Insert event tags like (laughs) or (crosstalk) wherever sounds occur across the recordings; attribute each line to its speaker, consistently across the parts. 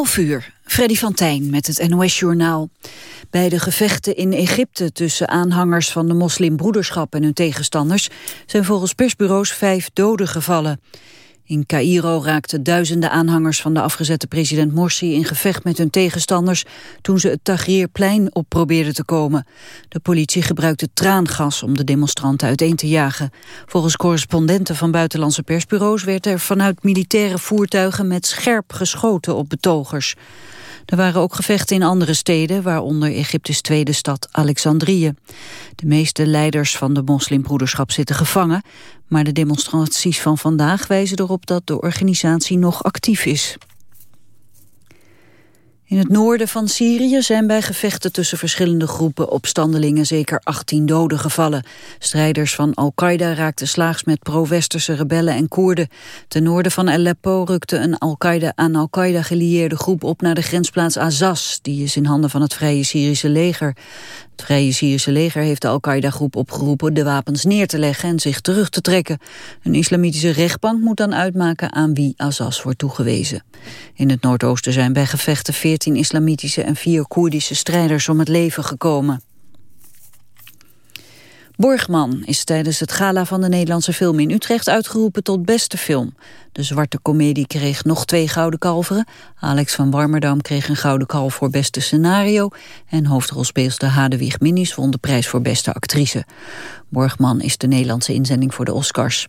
Speaker 1: 11 uur, Freddy van Tijn met het NOS-journaal. Bij de gevechten in Egypte tussen aanhangers van de moslimbroederschap en hun tegenstanders... zijn volgens persbureaus vijf doden gevallen. In Cairo raakten duizenden aanhangers van de afgezette president Morsi in gevecht met hun tegenstanders toen ze het Tahrirplein op probeerden te komen. De politie gebruikte traangas om de demonstranten uiteen te jagen. Volgens correspondenten van buitenlandse persbureaus werd er vanuit militaire voertuigen met scherp geschoten op betogers. Er waren ook gevechten in andere steden, waaronder Egyptes tweede stad Alexandrië. De meeste leiders van de moslimbroederschap zitten gevangen, maar de demonstraties van vandaag wijzen erop dat de organisatie nog actief is. In het noorden van Syrië zijn bij gevechten tussen verschillende groepen opstandelingen zeker 18 doden gevallen. Strijders van Al-Qaeda raakten slaags met pro-westerse rebellen en Koerden. Ten noorden van Aleppo rukte een Al-Qaeda aan Al-Qaeda gelieerde groep op naar de grensplaats Azaz. Die is in handen van het Vrije Syrische leger. Het Vrije Syrische leger heeft de Al-Qaeda-groep opgeroepen de wapens neer te leggen en zich terug te trekken. Een islamitische rechtbank moet dan uitmaken aan wie Azaz wordt toegewezen. In het Noordoosten zijn bij gevechten 14 islamitische en 4 Koerdische strijders om het leven gekomen. Borgman is tijdens het gala van de Nederlandse film in Utrecht uitgeroepen tot beste film. De zwarte komedie kreeg nog twee gouden kalveren. Alex van Warmerdam kreeg een gouden kalf voor beste scenario. En hoofdrolspeelster Hadewig Minis won de prijs voor beste actrice. Borgman is de Nederlandse inzending voor de Oscars.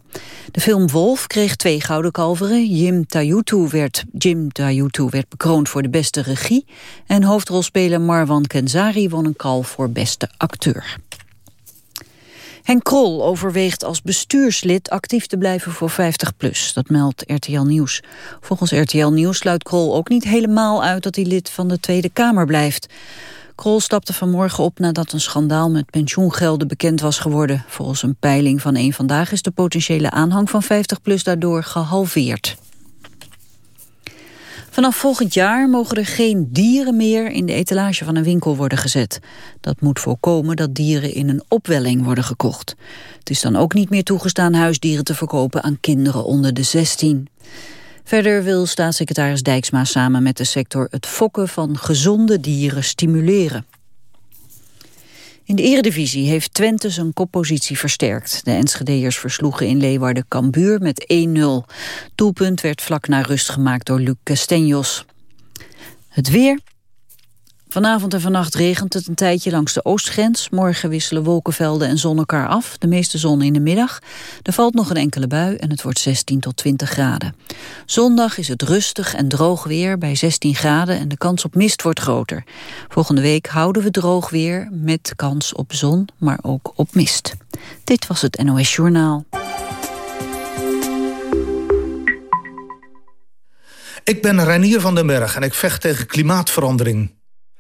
Speaker 1: De film Wolf kreeg twee gouden kalveren. Jim Tayutu werd, Jim Tayutu werd bekroond voor de beste regie. En hoofdrolspeler Marwan Kenzari won een kalf voor beste acteur. Henk Krol overweegt als bestuurslid actief te blijven voor 50PLUS. Dat meldt RTL Nieuws. Volgens RTL Nieuws sluit Krol ook niet helemaal uit... dat hij lid van de Tweede Kamer blijft. Krol stapte vanmorgen op nadat een schandaal met pensioengelden bekend was geworden. Volgens een peiling van een Vandaag is de potentiële aanhang van 50PLUS daardoor gehalveerd. Vanaf volgend jaar mogen er geen dieren meer in de etalage van een winkel worden gezet. Dat moet voorkomen dat dieren in een opwelling worden gekocht. Het is dan ook niet meer toegestaan huisdieren te verkopen aan kinderen onder de 16. Verder wil staatssecretaris Dijksma samen met de sector het fokken van gezonde dieren stimuleren. In de eredivisie heeft Twente zijn koppositie versterkt. De Enschedeërs versloegen in Leeuwarden Cambuur met 1-0. Doelpunt werd vlak na rust gemaakt door Luc Castenjos. Het weer. Vanavond en vannacht regent het een tijdje langs de oostgrens. Morgen wisselen wolkenvelden en zon elkaar af. De meeste zon in de middag. Er valt nog een enkele bui en het wordt 16 tot 20 graden. Zondag is het rustig en droog weer bij 16 graden... en de kans op mist wordt groter. Volgende week houden we droog weer met kans op zon, maar ook op mist. Dit was het NOS Journaal.
Speaker 2: Ik ben Reinier van den Berg en ik vecht tegen klimaatverandering.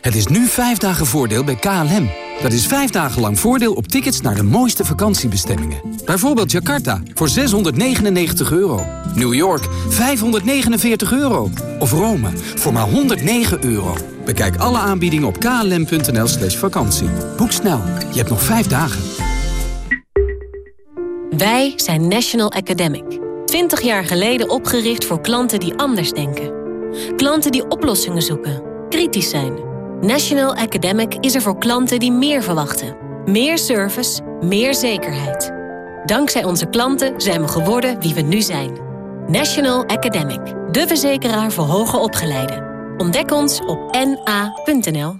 Speaker 3: Het is nu vijf dagen voordeel bij KLM. Dat is vijf dagen lang voordeel op tickets naar de mooiste vakantiebestemmingen. Bijvoorbeeld Jakarta voor 699 euro. New York 549 euro. Of Rome voor maar 109 euro. Bekijk alle aanbiedingen op klm.nl slash vakantie. Boek snel, je hebt nog vijf dagen.
Speaker 4: Wij zijn National Academic. 20 jaar geleden opgericht voor klanten die anders denken. Klanten die oplossingen zoeken, kritisch zijn National Academic is er voor klanten die meer verwachten. Meer service, meer zekerheid. Dankzij onze klanten zijn we geworden wie we nu zijn. National Academic, de verzekeraar voor hoger opgeleiden. Ontdek ons op na.nl.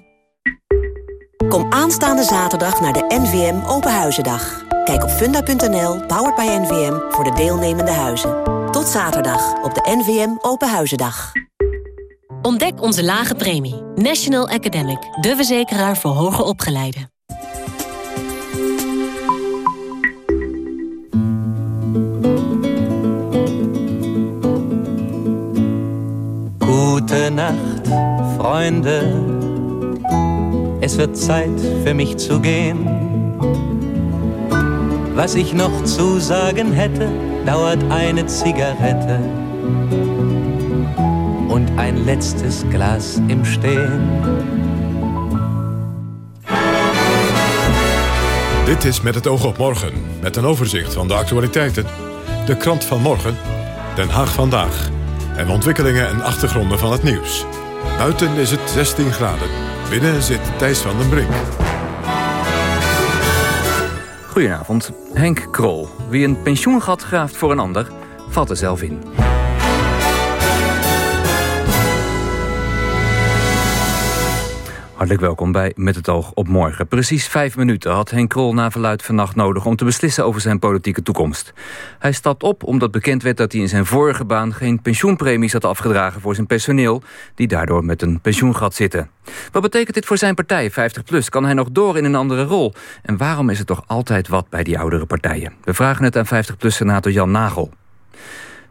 Speaker 5: Kom aanstaande zaterdag naar de NVM Openhuizendag. Kijk op funda.nl, powered by NVM, voor de deelnemende huizen. Tot zaterdag op de NVM Openhuizendag.
Speaker 4: Ontdek onze lage premie. National Academic, de verzekeraar voor hoger opgeleiden.
Speaker 6: Gute Nacht, Freunde. es wird Zeit für mich zu gehen. Was ich noch zu sagen hätte, dauert eine Zigarette und ein letztes Glas im Stehen.
Speaker 7: Dit is Met het oog op morgen, met een overzicht van de actualiteiten. De krant van morgen, Den Haag vandaag. En ontwikkelingen en achtergronden van het nieuws. Buiten is het 16 graden. Binnen zit Thijs van den Brink.
Speaker 8: Goedenavond. Henk Krol. Wie een pensioengat graaft voor een ander, valt er zelf in. Hartelijk welkom bij Met het oog op morgen. Precies vijf minuten had Henk Krol na verluid vannacht nodig... om te beslissen over zijn politieke toekomst. Hij stapt op omdat bekend werd dat hij in zijn vorige baan... geen pensioenpremies had afgedragen voor zijn personeel... die daardoor met een pensioengat zitten. Wat betekent dit voor zijn partij, 50PLUS? Kan hij nog door in een andere rol? En waarom is het toch altijd wat bij die oudere partijen? We vragen het aan 50PLUS-senator Jan Nagel.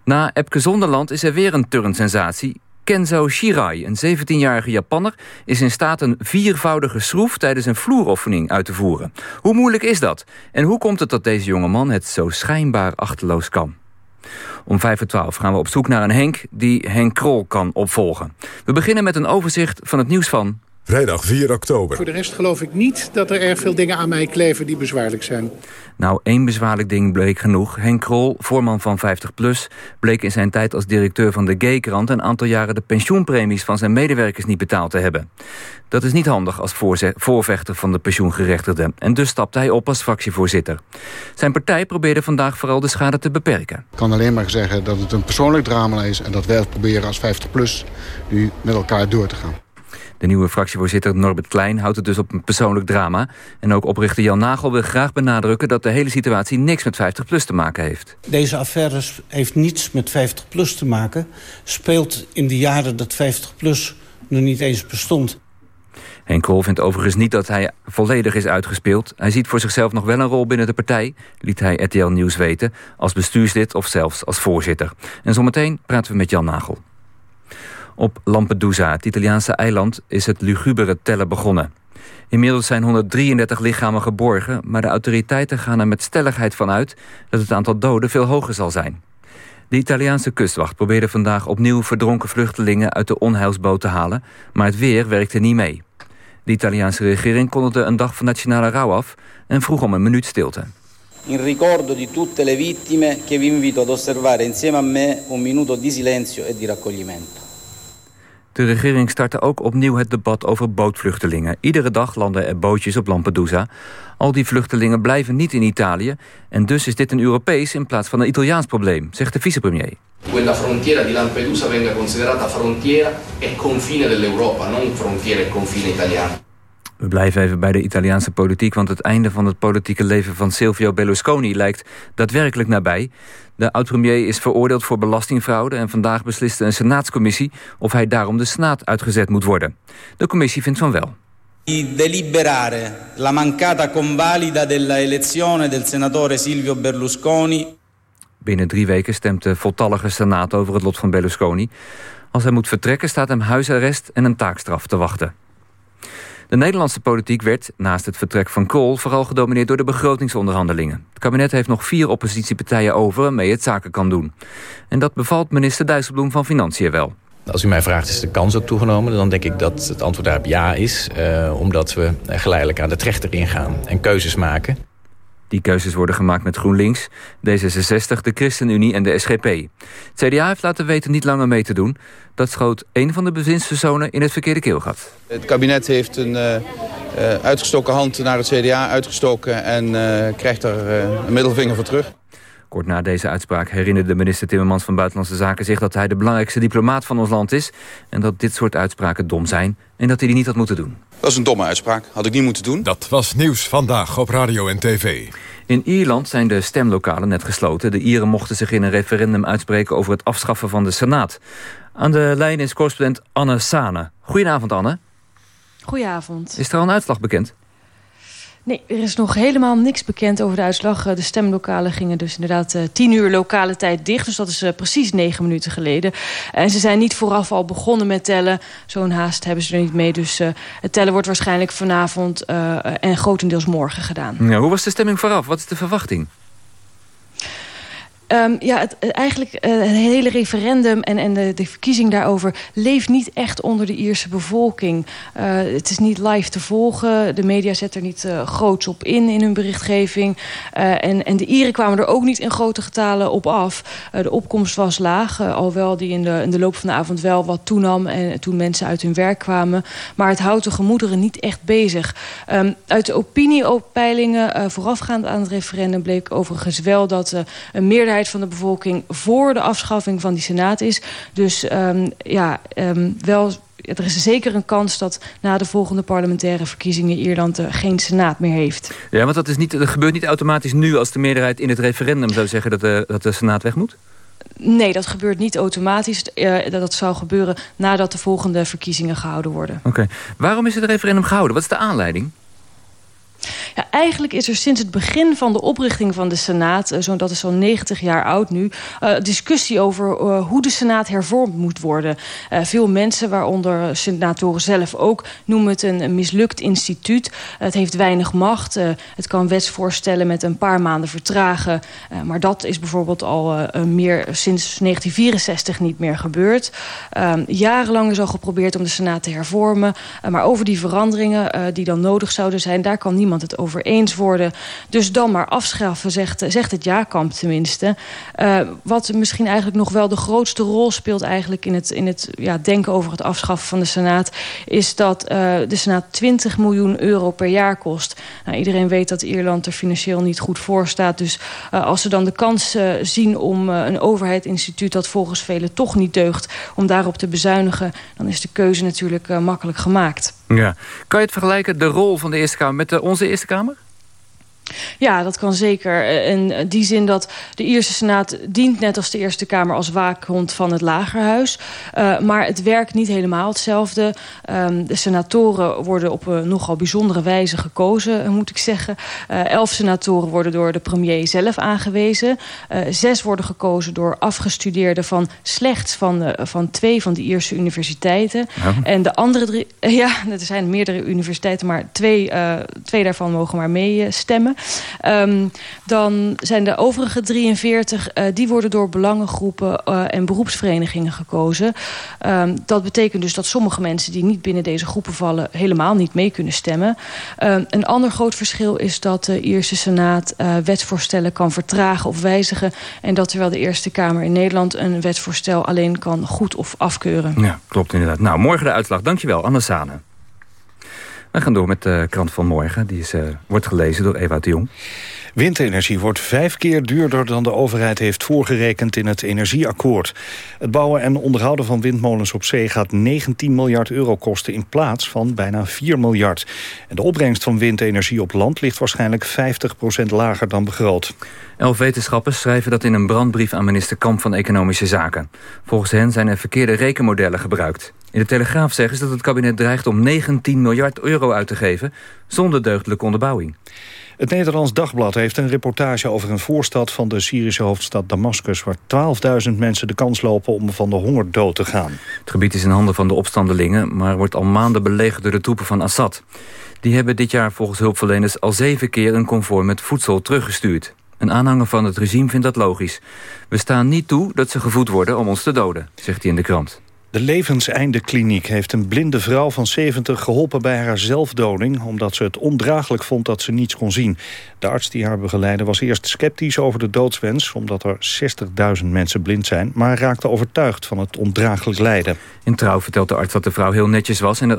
Speaker 8: Na Epke Zonderland is er weer een turnsensatie. Kenzo Shirai, een 17-jarige Japanner... is in staat een viervoudige schroef tijdens een vloeroefening uit te voeren. Hoe moeilijk is dat? En hoe komt het dat deze jonge man het zo schijnbaar achterloos kan? Om 5 voor 12 gaan we op zoek naar een Henk die Henk Krol kan opvolgen. We beginnen met een overzicht van het nieuws van
Speaker 7: Vrijdag 4 oktober.
Speaker 9: Voor de rest geloof ik niet dat er erg veel dingen aan mij kleven die bezwaarlijk zijn.
Speaker 8: Nou, één bezwaarlijk ding bleek genoeg. Henk Krol, voorman van 50PLUS, bleek in zijn tijd als directeur van de G-krant... een aantal jaren de pensioenpremies van zijn medewerkers niet betaald te hebben. Dat is niet handig als voorvechter van de pensioengerechtigden. En dus stapte hij op als fractievoorzitter. Zijn partij probeerde vandaag vooral de schade te beperken.
Speaker 10: Ik kan alleen maar zeggen dat het een persoonlijk drama is... en dat wij proberen als 50PLUS nu met elkaar door te gaan.
Speaker 8: De nieuwe fractievoorzitter Norbert Klein houdt het dus op een persoonlijk drama. En ook oprichter Jan Nagel wil graag benadrukken... dat de hele situatie niks met 50PLUS te maken heeft.
Speaker 11: Deze affaire heeft niets met 50PLUS te maken. Speelt in de jaren dat 50PLUS nog niet eens bestond.
Speaker 8: Henk Krol vindt overigens niet dat hij volledig is uitgespeeld. Hij ziet voor zichzelf nog wel een rol binnen de partij... liet hij RTL Nieuws weten, als bestuurslid of zelfs als voorzitter. En zometeen praten we met Jan Nagel. Op Lampedusa, het Italiaanse eiland, is het lugubere tellen begonnen. Inmiddels zijn 133 lichamen geborgen... maar de autoriteiten gaan er met stelligheid van uit... dat het aantal doden veel hoger zal zijn. De Italiaanse kustwacht probeerde vandaag opnieuw verdronken vluchtelingen... uit de onheilsboot te halen, maar het weer werkte niet mee. De Italiaanse regering kondigde een dag van nationale rouw af... en vroeg om een minuut stilte.
Speaker 12: In ricordo di tutte le vittime che vi invito ad osservare insieme a me un minuto di silenzio e di raccoglimento.
Speaker 8: De regering startte ook opnieuw het debat over bootvluchtelingen. Iedere dag landen er bootjes op Lampedusa. Al die vluchtelingen blijven niet in Italië... en dus is dit een Europees in plaats van een Italiaans probleem... zegt de vicepremier.
Speaker 13: Quella frontiera di Lampedusa venga considerata frontiera e confine dell'Europa... non e confine italiano.
Speaker 8: We blijven even bij de Italiaanse politiek... want het einde van het politieke leven van Silvio Berlusconi lijkt daadwerkelijk nabij. De oud-premier is veroordeeld voor belastingfraude... en vandaag besliste een senaatscommissie of hij daarom de senaat uitgezet moet worden. De commissie vindt van wel.
Speaker 12: Di deliberare la mancata convalida della elezione del senatore Silvio Berlusconi.
Speaker 8: Binnen drie weken stemt de voltallige senaat over het lot van Berlusconi. Als hij moet vertrekken staat hem huisarrest en een taakstraf te wachten. De Nederlandse politiek werd, naast het vertrek van Kool... vooral gedomineerd door de begrotingsonderhandelingen. Het kabinet heeft nog vier oppositiepartijen over... waarmee het zaken kan doen. En dat bevalt minister Dijsselbloem van Financiën wel.
Speaker 14: Als u mij vraagt, is de kans ook toegenomen? Dan denk ik dat het antwoord daarop ja is. Uh, omdat we geleidelijk aan de trechter ingaan en keuzes maken.
Speaker 8: Die keuzes worden gemaakt met GroenLinks, D66, de ChristenUnie en de SGP. Het CDA heeft laten weten niet langer mee te doen. Dat schoot een van de bezinspersonen in het verkeerde keelgat.
Speaker 15: Het kabinet heeft een uh, uitgestoken hand naar het CDA uitgestoken... en uh, krijgt er een middelvinger voor terug.
Speaker 8: Kort na deze uitspraak herinnerde minister Timmermans van Buitenlandse Zaken zich dat hij de belangrijkste diplomaat van ons land is en dat dit soort uitspraken dom zijn en dat hij die niet had moeten doen.
Speaker 15: Dat is een domme uitspraak. Had ik niet moeten doen.
Speaker 7: Dat was nieuws vandaag op radio en tv.
Speaker 8: In Ierland zijn de stemlokalen net gesloten. De Ieren mochten zich in een referendum uitspreken over het afschaffen van de Senaat. Aan de lijn is correspondent Anne Sane. Goedenavond Anne.
Speaker 16: Goedenavond.
Speaker 8: Is er al een uitslag bekend?
Speaker 16: Nee, er is nog helemaal niks bekend over de uitslag. De stemlokalen gingen dus inderdaad tien uur lokale tijd dicht. Dus dat is precies negen minuten geleden. En ze zijn niet vooraf al begonnen met tellen. Zo'n haast hebben ze er niet mee. Dus het tellen wordt waarschijnlijk vanavond en grotendeels morgen gedaan.
Speaker 8: Hoe was de stemming vooraf? Wat is de verwachting?
Speaker 16: Um, ja, het, eigenlijk uh, het hele referendum en, en de, de, verkiezing daarover... leeft niet echt onder de Ierse bevolking. Uh, het is niet live te volgen. De media zetten er niet groots op in in hun berichtgeving. en, en de Ieren kwamen er ook niet in grote getalen op af. de opkomst was laag, alhoewel die in de, in de loop van de avond wel wat toenam... en toen mensen uit hun werk kwamen. Maar het houdt de gemoederen niet echt bezig. Um, uit de opiniepeilingen voorafgaand aan het referendum... bleek overigens wel dat een meerderheid van de bevolking voor de afschaffing van die senaat is. Dus um, ja, um, wel er is zeker een kans dat na de volgende parlementaire verkiezingen Ierland geen senaat meer heeft.
Speaker 8: Ja, want dat, is niet, dat gebeurt niet automatisch nu als de meerderheid in het referendum zou zeggen dat de, dat de senaat weg moet?
Speaker 16: Nee, dat gebeurt niet automatisch. Uh, dat zou gebeuren nadat de volgende verkiezingen gehouden worden.
Speaker 8: Oké. Waarom is het referendum gehouden? Wat is de aanleiding?
Speaker 16: Ja, eigenlijk is er sinds het begin van de oprichting van de Senaat... Uh, zo, dat is zo'n 90 jaar oud nu... Uh, discussie over uh, hoe de Senaat hervormd moet worden. veel mensen, waaronder senatoren zelf ook... noemen het een, een mislukt instituut. het heeft weinig macht. het kan wetsvoorstellen met een paar maanden vertragen. maar dat is bijvoorbeeld al meer sinds 1964 niet meer gebeurd. Ehm, jarenlang is al geprobeerd om de Senaat te hervormen. maar over die veranderingen die dan nodig zouden zijn... daar kan niemand het over eens worden. Dus dan maar afschaffen, zegt, zegt het ja-kamp tenminste. Uh, wat misschien eigenlijk nog wel de grootste rol speelt... eigenlijk in het, in het ja, denken over het afschaffen van de Senaat... is dat uh, de Senaat 20 miljoen euro per jaar kost. Nou, iedereen weet dat Ierland er financieel niet goed voor staat. Dus uh, als ze dan de kans zien om een overheidsinstituut... dat volgens velen toch niet deugt, om daarop te bezuinigen... dan is de keuze natuurlijk makkelijk gemaakt.
Speaker 8: Ja. Kan je het vergelijken, de rol van de Eerste Kamer... met de, onze Eerste Kamer?
Speaker 16: Ja, dat kan zeker. In die zin dat de Ierse Senaat dient net als de Eerste Kamer als waakhond van het Lagerhuis. Uh, maar het werkt niet helemaal hetzelfde. Um, de senatoren worden op een nogal bijzondere wijze gekozen, moet ik zeggen. Uh, elf senatoren worden door de premier zelf aangewezen. Uh, zes worden gekozen door afgestudeerden van slechts van, de, van twee van de Ierse universiteiten. Ja. En de andere drie, (laughs) ja, er zijn meerdere universiteiten, maar twee, twee daarvan mogen maar meestemmen. Um, dan zijn de overige 43, uh, die worden door belangengroepen uh, en beroepsverenigingen gekozen. Um, dat betekent dus dat sommige mensen die niet binnen deze groepen vallen... helemaal niet mee kunnen stemmen. Um, een ander groot verschil is dat de Ierse Senaat uh, wetsvoorstellen kan vertragen of wijzigen. En dat terwijl de Eerste Kamer in Nederland een wetsvoorstel alleen kan goed of afkeuren.
Speaker 8: Ja, klopt inderdaad. Nou, morgen de uitslag. Dankjewel, Anne Sane. We gaan door met de krant van morgen. Die is, uh, wordt gelezen door Eva de Jong.
Speaker 17: Windenergie wordt vijf keer duurder dan de overheid heeft voorgerekend in het energieakkoord. Het bouwen en onderhouden van windmolens op zee gaat 19 miljard euro kosten in plaats van bijna 4 miljard. En de opbrengst van windenergie op land ligt waarschijnlijk 50% lager dan begroot.
Speaker 8: Elf wetenschappers schrijven dat in een brandbrief aan minister Kamp van Economische Zaken. Volgens hen zijn er verkeerde rekenmodellen gebruikt. In de Telegraaf zeggen ze dat het kabinet dreigt om 19 miljard euro uit te geven... zonder deugdelijke onderbouwing.
Speaker 17: Het Nederlands Dagblad heeft een reportage over een voorstad van de Syrische hoofdstad Damascus... waar 12.000 mensen de kans lopen om van de honger dood te gaan.
Speaker 8: Het gebied is in handen van de opstandelingen... maar wordt al maanden belegerd door de troepen van Assad. Die hebben dit jaar volgens hulpverleners al zeven keer een konvooi met voedsel teruggestuurd. Een aanhanger van het regime vindt dat logisch. We staan niet toe dat ze gevoed worden om ons te doden, zegt hij in de krant.
Speaker 17: De Levenseindekliniek heeft een blinde vrouw van 70 geholpen bij haar zelfdoding... omdat ze het ondraaglijk vond dat ze niets kon zien. De arts die haar begeleidde was eerst sceptisch over de doodswens... omdat er 60.000 mensen blind zijn... maar raakte overtuigd van het ondraaglijk lijden.
Speaker 8: In Trouw vertelt de arts dat de vrouw heel netjes was... en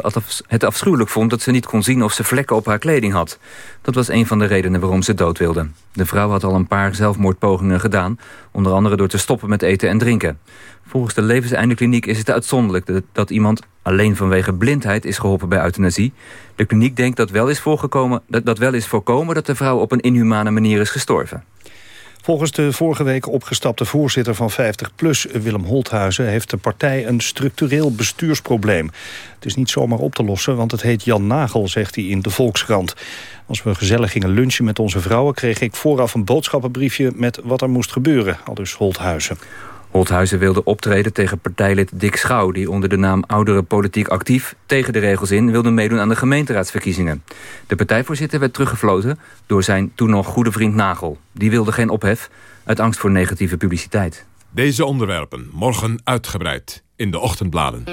Speaker 8: het afschuwelijk vond dat ze niet kon zien of ze vlekken op haar kleding had. Dat was een van de redenen waarom ze dood wilde. De vrouw had al een paar zelfmoordpogingen gedaan... onder andere door te stoppen met eten en drinken. Volgens de levenseindekliniek is het uitzonderlijk dat, iemand alleen vanwege blindheid is geholpen bij euthanasie. De kliniek denkt dat wel is, voorgekomen, dat, dat wel is voorkomen dat de vrouw op een inhumane manier is gestorven.
Speaker 17: Volgens de vorige week opgestapte voorzitter van 50PLUS, Willem Holthuizen... heeft de partij een structureel bestuursprobleem. Het is niet zomaar op te lossen, want het heet Jan Nagel, zegt hij in de Volkskrant. Als we gezellig gingen lunchen met onze vrouwen... kreeg ik vooraf een boodschappenbriefje met wat er moest gebeuren, al dus Holthuizen.
Speaker 8: Holthuizen wilde optreden tegen partijlid Dick Schouw... die onder de naam Oudere Politiek Actief tegen de regels in... wilde meedoen aan de gemeenteraadsverkiezingen. De partijvoorzitter werd teruggefloten door zijn toen nog goede vriend Nagel. Die wilde geen ophef uit angst voor negatieve publiciteit.
Speaker 7: Deze onderwerpen morgen uitgebreid in de ochtendbladen.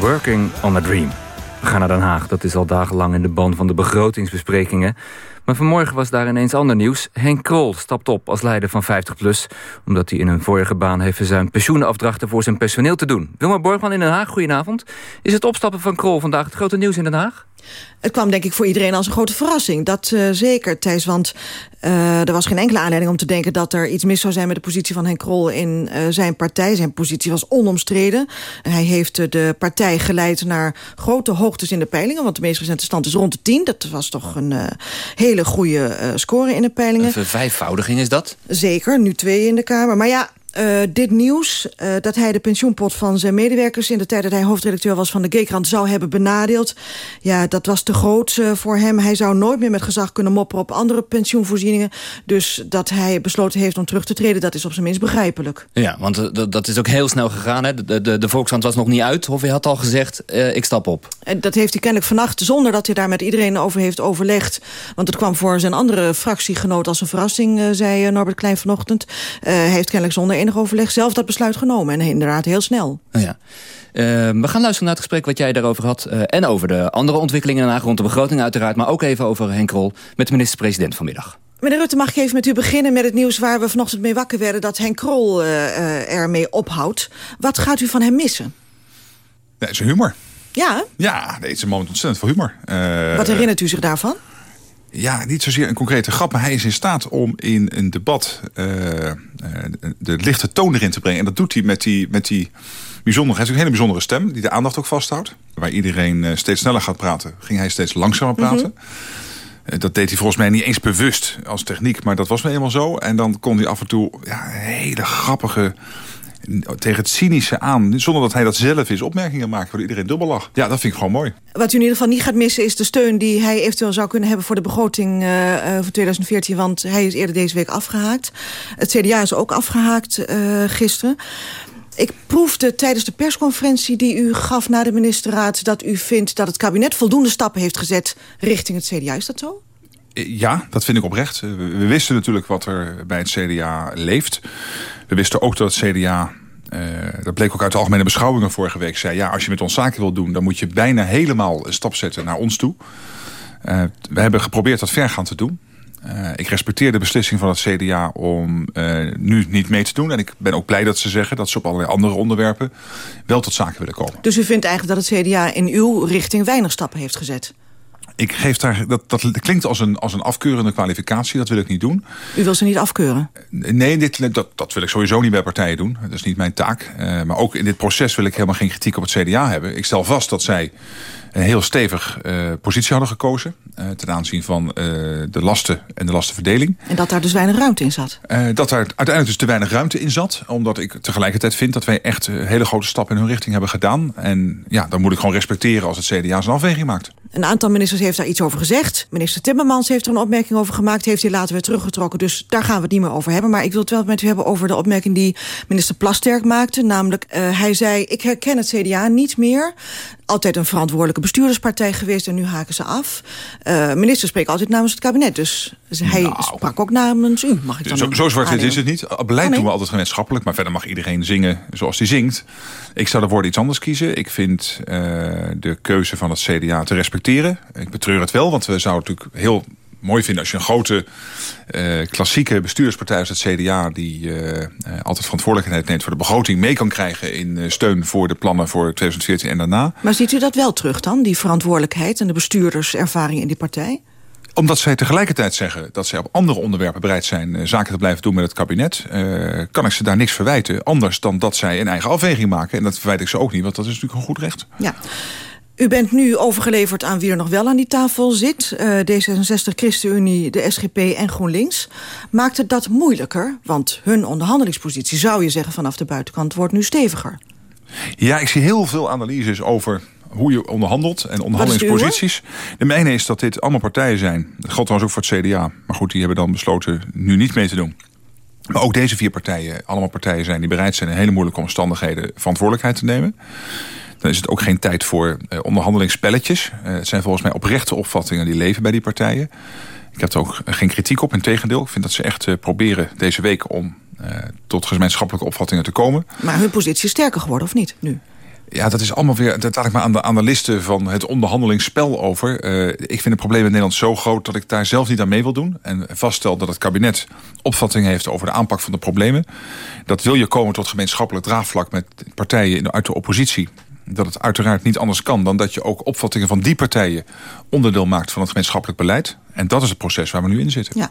Speaker 18: Working on a Dream.
Speaker 8: We gaan naar Den Haag, dat is al dagenlang in de ban van de begrotingsbesprekingen. Maar vanmorgen was daar ineens ander nieuws. Henk Krol stapt op als leider van 50PLUS... omdat hij in een vorige baan heeft verzuimd pensioenafdrachten voor zijn personeel te doen. Wilma Borgman in Den Haag, goedenavond. Is het opstappen van Krol vandaag het grote nieuws in Den Haag?
Speaker 19: Het kwam denk ik voor iedereen als een grote verrassing. Dat uh, zeker, Thijs, want uh, er was geen enkele aanleiding om te denken... dat er iets mis zou zijn met de positie van Henk Krol in uh, zijn partij. Zijn positie was onomstreden. Hij heeft de partij geleid naar grote hoogtes in de peilingen... want de meest recente stand is rond de 10. Dat was toch een hele goede score in de peilingen.
Speaker 8: Een vervijfvoudiging is dat?
Speaker 19: Zeker, nu twee in de Kamer. Maar ja, eh, dit nieuws... eh, dat hij de pensioenpot van zijn medewerkers... in de tijd dat hij hoofdredacteur was van de G-krant... zou hebben benadeeld. Ja, dat was te groot eh, voor hem. Hij zou nooit meer met gezag kunnen mopperen op andere pensioenvoorzieningen. Dus dat hij besloten heeft om terug te treden... dat is op zijn minst begrijpelijk.
Speaker 20: Ja, want dat- is ook heel snel gegaan. Hè? De, de, de Volkskrant was nog niet uit. Of hij had al gezegd, ik stap op.
Speaker 19: En dat heeft hij kennelijk vannacht, zonder dat hij daar met iedereen over heeft overlegd. Want het kwam voor zijn andere fractiegenoot als een verrassing, zei Norbert Klein vanochtend. Hij heeft kennelijk zonder enig overleg zelf dat besluit genomen. En inderdaad heel snel.
Speaker 20: Ja. Eh, we gaan luisteren naar het gesprek wat jij daarover had. eh, en over de andere ontwikkelingen Haag rond de begroting uiteraard. Maar ook even over Henk Rol met de minister-president vanmiddag.
Speaker 19: Meneer Rutte, mag ik even met u beginnen met het nieuws waar we vanochtend mee wakker werden... dat Henk Krol eh, eh, ermee ophoudt. Wat gaat u van hem missen?
Speaker 21: Nee, zijn humor.
Speaker 19: Ja, hè?
Speaker 21: Ja, nee, het is een moment ontzettend veel humor. Eh,
Speaker 19: wat herinnert u zich daarvan?
Speaker 21: Ja, niet zozeer een concrete grap, maar hij is in staat om in een debat eh, eh, de lichte toon erin te brengen. En dat doet hij met die, met die bijzondere, hij heeft een hele bijzondere stem die de aandacht ook vasthoudt. Waar iedereen eh, steeds sneller gaat praten, ging hij steeds langzamer praten. Eh, Dat deed hij volgens mij niet eens bewust als techniek, maar dat was nou eenmaal zo. En dan kon hij af en toe ja, hele grappige, tegen het cynische aan, zonder dat hij dat zelf is, opmerkingen maken waar iedereen dubbel lag. Ja, dat vind ik gewoon mooi.
Speaker 19: Wat u in ieder geval niet gaat missen is de steun die hij eventueel zou kunnen hebben voor de begroting eh, voor 2014. Want hij is eerder deze week afgehaakt. Het CDA is ook afgehaakt eh, gisteren. Ik proefde tijdens de persconferentie die u gaf na de ministerraad... dat u vindt dat het kabinet voldoende stappen heeft gezet richting het CDA. Is dat zo?
Speaker 21: Eh, Ja, dat vind ik oprecht. We wisten natuurlijk wat er bij het CDA leeft. We wisten ook dat het CDA, eh, dat bleek ook uit de algemene beschouwingen vorige week, zei... ja, als je met ons zaken wilt doen, dan moet je bijna helemaal een stap zetten naar ons toe. Eh, we hebben geprobeerd dat vergaand te doen. Eh, ik respecteer de beslissing van het CDA om nu niet mee te doen. En ik ben ook blij dat ze zeggen dat ze op allerlei andere onderwerpen wel tot zaken willen komen.
Speaker 19: Dus u vindt eigenlijk dat het CDA in uw richting weinig stappen heeft gezet?
Speaker 21: Ik geef daar, dat, dat klinkt als een, als een afkeurende kwalificatie, dat wil ik niet doen.
Speaker 19: U wil ze niet afkeuren?
Speaker 21: Nee, dit, dat, dat wil ik sowieso niet bij partijen doen. Dat is niet mijn taak. Eh, maar ook in dit proces wil ik helemaal geen kritiek op het CDA hebben. Ik stel vast dat zij een heel stevig eh, positie hadden gekozen... eh, ten aanzien van eh, de lasten en de lastenverdeling.
Speaker 19: En dat daar dus weinig ruimte in zat?
Speaker 21: Dat daar uiteindelijk dus te weinig ruimte in zat. Omdat ik tegelijkertijd vind dat wij echt hele grote stappen in hun richting hebben gedaan. En ja, dan moet ik gewoon respecteren als het CDA zijn afweging maakt.
Speaker 19: Een aantal ministers heeft daar iets over gezegd. Minister Timmermans heeft er een opmerking over gemaakt. Heeft hij later weer teruggetrokken. Dus daar gaan we het niet meer over hebben. Maar ik wil het wel met u hebben over de opmerking die minister Plasterk maakte. Namelijk, hij zei, ik herken het CDA niet meer. Altijd een verantwoordelijke bestuurderspartij geweest en nu haken ze af. Eh minister spreekt altijd namens het kabinet. Dus hij sprak ook namens u, mag ik dan
Speaker 21: Zo, zo
Speaker 19: aannemen.
Speaker 21: is het niet. Beleid
Speaker 19: Oh, nee?
Speaker 21: doen we altijd gemeenschappelijk. Maar verder mag iedereen zingen zoals hij zingt. Ik zou de woorden iets anders kiezen. Ik vind eh, de keuze van het CDA te respecteren. Ik betreur het wel, want we zouden natuurlijk heel mooi vinden... als je een grote eh, klassieke bestuurspartij als het CDA... die eh, eh, altijd verantwoordelijkheid neemt voor de begroting... mee kan krijgen in steun voor de plannen voor 2014 en daarna.
Speaker 19: Maar ziet u dat wel terug dan, die verantwoordelijkheid... en de bestuurderservaring in die partij?
Speaker 21: Omdat zij tegelijkertijd zeggen dat zij op andere onderwerpen bereid zijn zaken te blijven doen met het kabinet, kan ik ze daar niks verwijten. Anders dan dat zij een eigen afweging maken. En dat verwijt ik ze ook niet, want dat is natuurlijk een goed recht.
Speaker 19: Ja. U bent nu overgeleverd aan wie er nog wel aan die tafel zit. Eh, D66, ChristenUnie, de SGP en GroenLinks. Maakt het dat moeilijker? Want hun onderhandelingspositie, zou je zeggen vanaf de buitenkant, wordt nu steviger.
Speaker 21: Ja, ik zie heel veel analyses over hoe je onderhandelt en onderhandelingsposities. De mijne is dat dit allemaal partijen zijn. Dat geldt trouwens ook voor het CDA. Maar goed, die hebben dan besloten nu niet mee te doen. Maar ook deze vier partijen, allemaal partijen zijn die bereid zijn... in hele moeilijke omstandigheden verantwoordelijkheid te nemen. Dan is het ook geen tijd voor eh, onderhandelingsspelletjes. Eh, het zijn volgens mij oprechte opvattingen die leven bij die partijen. Ik heb er ook geen kritiek op, in tegendeel. Ik vind dat ze echt eh, proberen deze week om tot gemeenschappelijke opvattingen te komen.
Speaker 19: Maar hun positie is sterker geworden, of niet, nu?
Speaker 21: Ja, dat is allemaal weer. Dat laat ik maar aan de analisten van het onderhandelingsspel over. Ik vind het probleem in Nederland zo groot dat ik daar zelf niet aan mee wil doen. En vaststel dat het kabinet opvatting heeft over de aanpak van de problemen. Dat wil je komen tot gemeenschappelijk draagvlak met partijen in de- uit de oppositie. Dat het uiteraard niet anders kan... dan dat je ook opvattingen van die partijen onderdeel maakt van het gemeenschappelijk beleid. En dat is het proces waar we nu in zitten.
Speaker 19: Ja.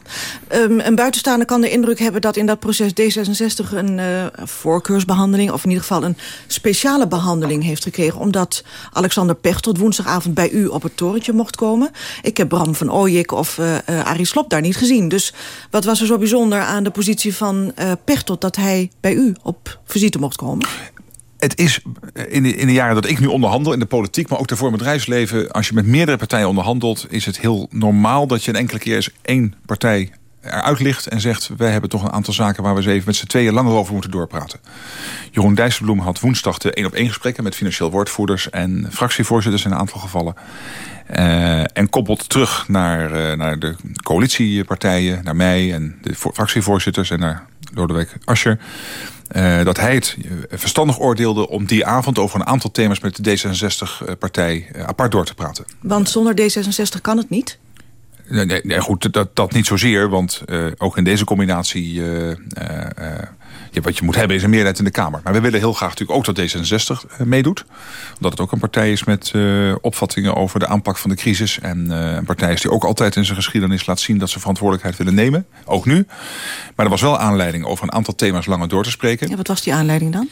Speaker 19: Um, een buitenstaander kan de indruk hebben dat in dat proces D66 een uh, voorkeursbehandeling... of in ieder geval een speciale behandeling heeft gekregen... omdat Alexander Pechtold woensdagavond bij u op het torentje mocht komen. Ik heb Bram van Ooyek of uh, Arie Slob daar niet gezien. Dus wat was er zo bijzonder aan de positie van Pechtold... dat hij bij u op visite mocht komen?
Speaker 21: Het is in de, in jaren dat ik nu onderhandel in de politiek... maar ook daarvoor in het bedrijfsleven... als je met meerdere partijen onderhandelt... is het heel normaal dat je een enkele keer eens één partij eruit ligt... en zegt, wij hebben toch een aantal zaken... waar we eens even met z'n tweeën langer over moeten doorpraten. Jeroen Dijsselbloem had woensdag de één-op-één gesprekken... met financieel woordvoerders en fractievoorzitters in een aantal gevallen. Uh, en koppelt terug naar, uh, naar de coalitiepartijen, naar mij en de fractievoorzitters... en naar Lodewijk Asscher... Uh, dat hij het verstandig oordeelde om die avond over een aantal thema's met de D66-partij uh, apart door te praten.
Speaker 19: Want zonder D66 kan het niet?
Speaker 21: Nee, nee, nee goed, dat, dat niet zozeer, want ook in deze combinatie... Ja, wat je moet hebben is een meerderheid in de Kamer. Maar we willen heel graag natuurlijk ook dat D66 meedoet. Omdat het ook een partij is met uh, opvattingen over de aanpak van de crisis. En uh, een partij is die ook altijd in zijn geschiedenis laat zien... dat ze verantwoordelijkheid willen nemen. Ook nu. Maar er was wel aanleiding over een aantal thema's langer door te spreken.
Speaker 19: Ja, wat was die aanleiding dan?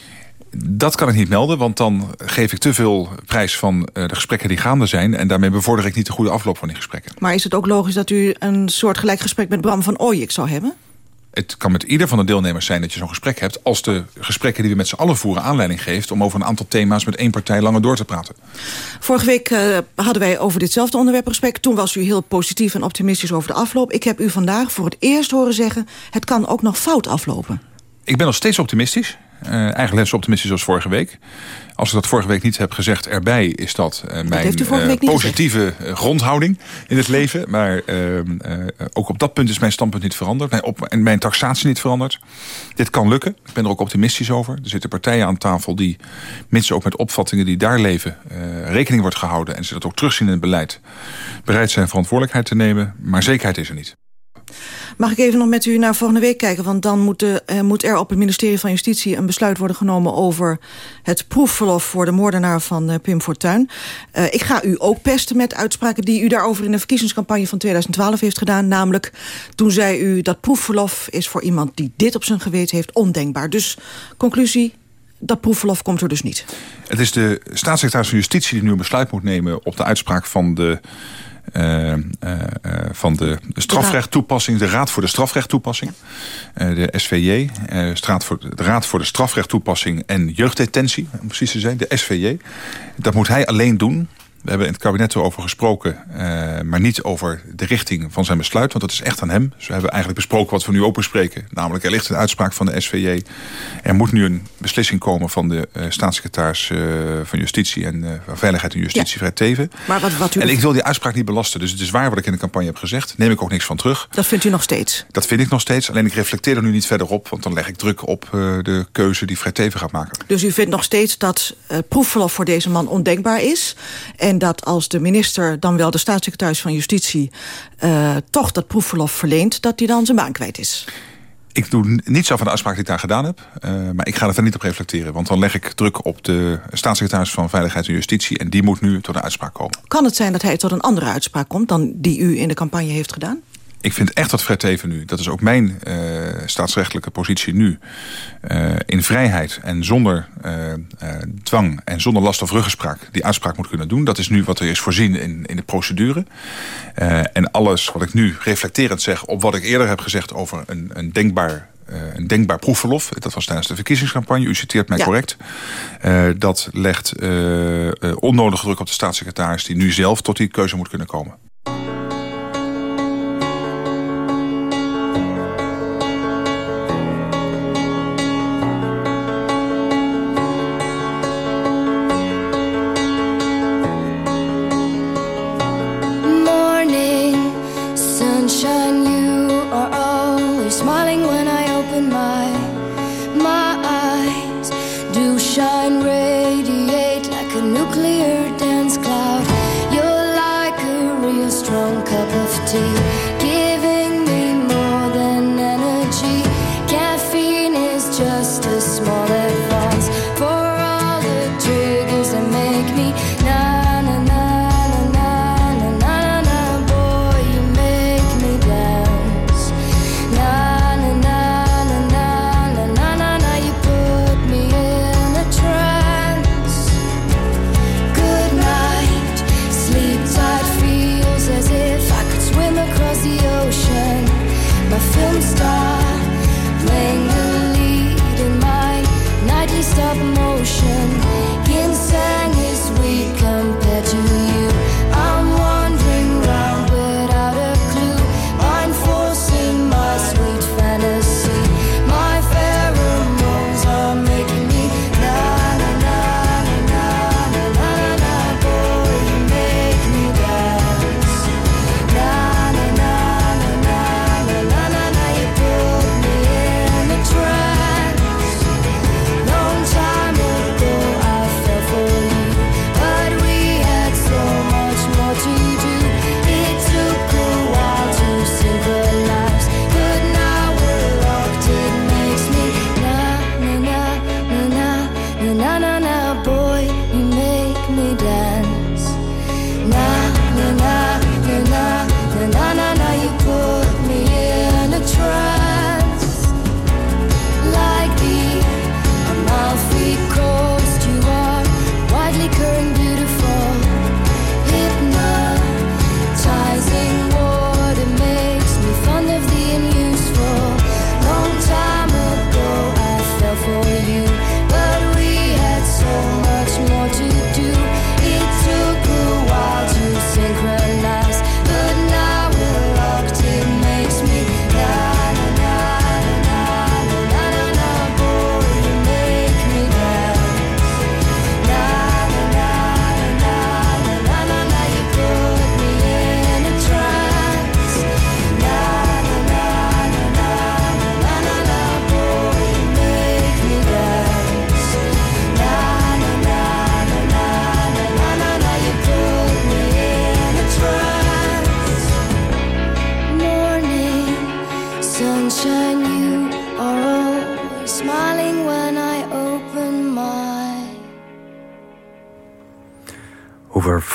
Speaker 21: Dat kan ik niet melden, want dan geef ik te veel prijs van de gesprekken die gaande zijn. En daarmee bevorder ik niet de goede afloop van die gesprekken.
Speaker 19: Maar is het ook logisch dat u een soort gelijk gesprek met Bram van Ooyek zou hebben?
Speaker 21: Het kan met ieder van de deelnemers zijn dat je zo'n gesprek hebt... als de gesprekken die we met z'n allen voeren aanleiding geeft... om over een aantal thema's met één partij langer door te praten.
Speaker 19: Vorige week uh, hadden wij over ditzelfde onderwerp gesprek. Toen was u heel positief en optimistisch over de afloop. Ik heb u vandaag voor het eerst horen zeggen... het kan ook nog fout aflopen.
Speaker 21: Ik ben nog steeds optimistisch. Uh, eigenlijk net zo optimistisch als vorige week. Als ik dat vorige week niet heb gezegd erbij... is dat uh, mijn uh, positieve grondhouding in het leven. Maar ook op dat punt is mijn standpunt niet veranderd. Mijn, op, en mijn taxatie niet veranderd. Dit kan lukken. Ik ben er ook optimistisch over. Er zitten partijen aan tafel die, mits ook met opvattingen die daar leven... rekening wordt gehouden en ze dat ook terugzien in het beleid... bereid zijn verantwoordelijkheid te nemen. Maar zekerheid is er niet.
Speaker 19: Mag ik even nog met u naar volgende week kijken? Want dan moet, de, uh, moet er op het ministerie van Justitie... een besluit worden genomen over het proefverlof... voor de moordenaar van uh, Pim Fortuyn. Uh, ik ga u ook pesten met uitspraken die u daarover... in de verkiezingscampagne van 2012 heeft gedaan. Namelijk, toen zei u dat proefverlof is voor iemand... die dit op zijn geweten heeft, ondenkbaar. Dus conclusie, dat proefverlof komt er dus niet.
Speaker 21: Het is de staatssecretaris van Justitie die nu een besluit moet nemen... op de uitspraak van de uh, uh, van de, de strafrechttoepassing, de Raad voor de Strafrechttoepassing, uh, de SVJ, straat voor, de Raad voor de Strafrechttoepassing en Jeugddetentie, om precies te zijn, de SVJ. Dat moet hij alleen doen. We hebben in het kabinet erover gesproken, uh, maar niet over de richting van zijn besluit. Want dat is echt aan hem. Dus we hebben eigenlijk besproken wat we nu ook bespreken. Namelijk, er ligt een uitspraak van de SVJ. Er moet nu een beslissing komen van de uh, staatssecretaris uh, van Justitie en van Veiligheid en Justitie, ja. Teven.
Speaker 19: Maar wat, wat u...
Speaker 21: En ik wil die uitspraak niet belasten. Dus het is waar wat ik in de campagne heb gezegd. Neem ik ook niks van terug.
Speaker 19: Dat vindt u nog steeds?
Speaker 21: Dat vind ik nog steeds. Alleen ik reflecteer er nu niet verder op. Want dan leg ik druk op de keuze die Fred Teven gaat maken.
Speaker 19: Dus u vindt nog steeds dat proefverlof voor deze man ondenkbaar is? En dat als de minister, dan wel de staatssecretaris van Justitie... Uh, toch dat proefverlof verleent, dat hij dan zijn baan kwijt is.
Speaker 21: Ik doe niets af van de afspraak die ik daar gedaan heb. Uh, maar ik ga er verder niet op reflecteren. Want dan leg ik druk op de staatssecretaris van Veiligheid en Justitie. En die moet nu tot een uitspraak komen.
Speaker 19: Kan het zijn dat hij tot een andere uitspraak komt... dan die u in de campagne heeft gedaan?
Speaker 21: Ik vind echt dat Fred Teven nu, dat is ook mijn uh, staatsrechtelijke positie nu... Uh, in vrijheid en zonder uh, dwang en zonder last of ruggespraak... die uitspraak moet kunnen doen. Dat is nu wat er is voorzien in, in de procedure. en alles wat ik nu reflecterend zeg op wat ik eerder heb gezegd... over een, een denkbaar een denkbaar proefverlof. Dat was tijdens de verkiezingscampagne. U citeert mij ja. correct. Uh, dat legt uh, onnodige druk op de staatssecretaris... die nu zelf tot die keuze moet kunnen komen.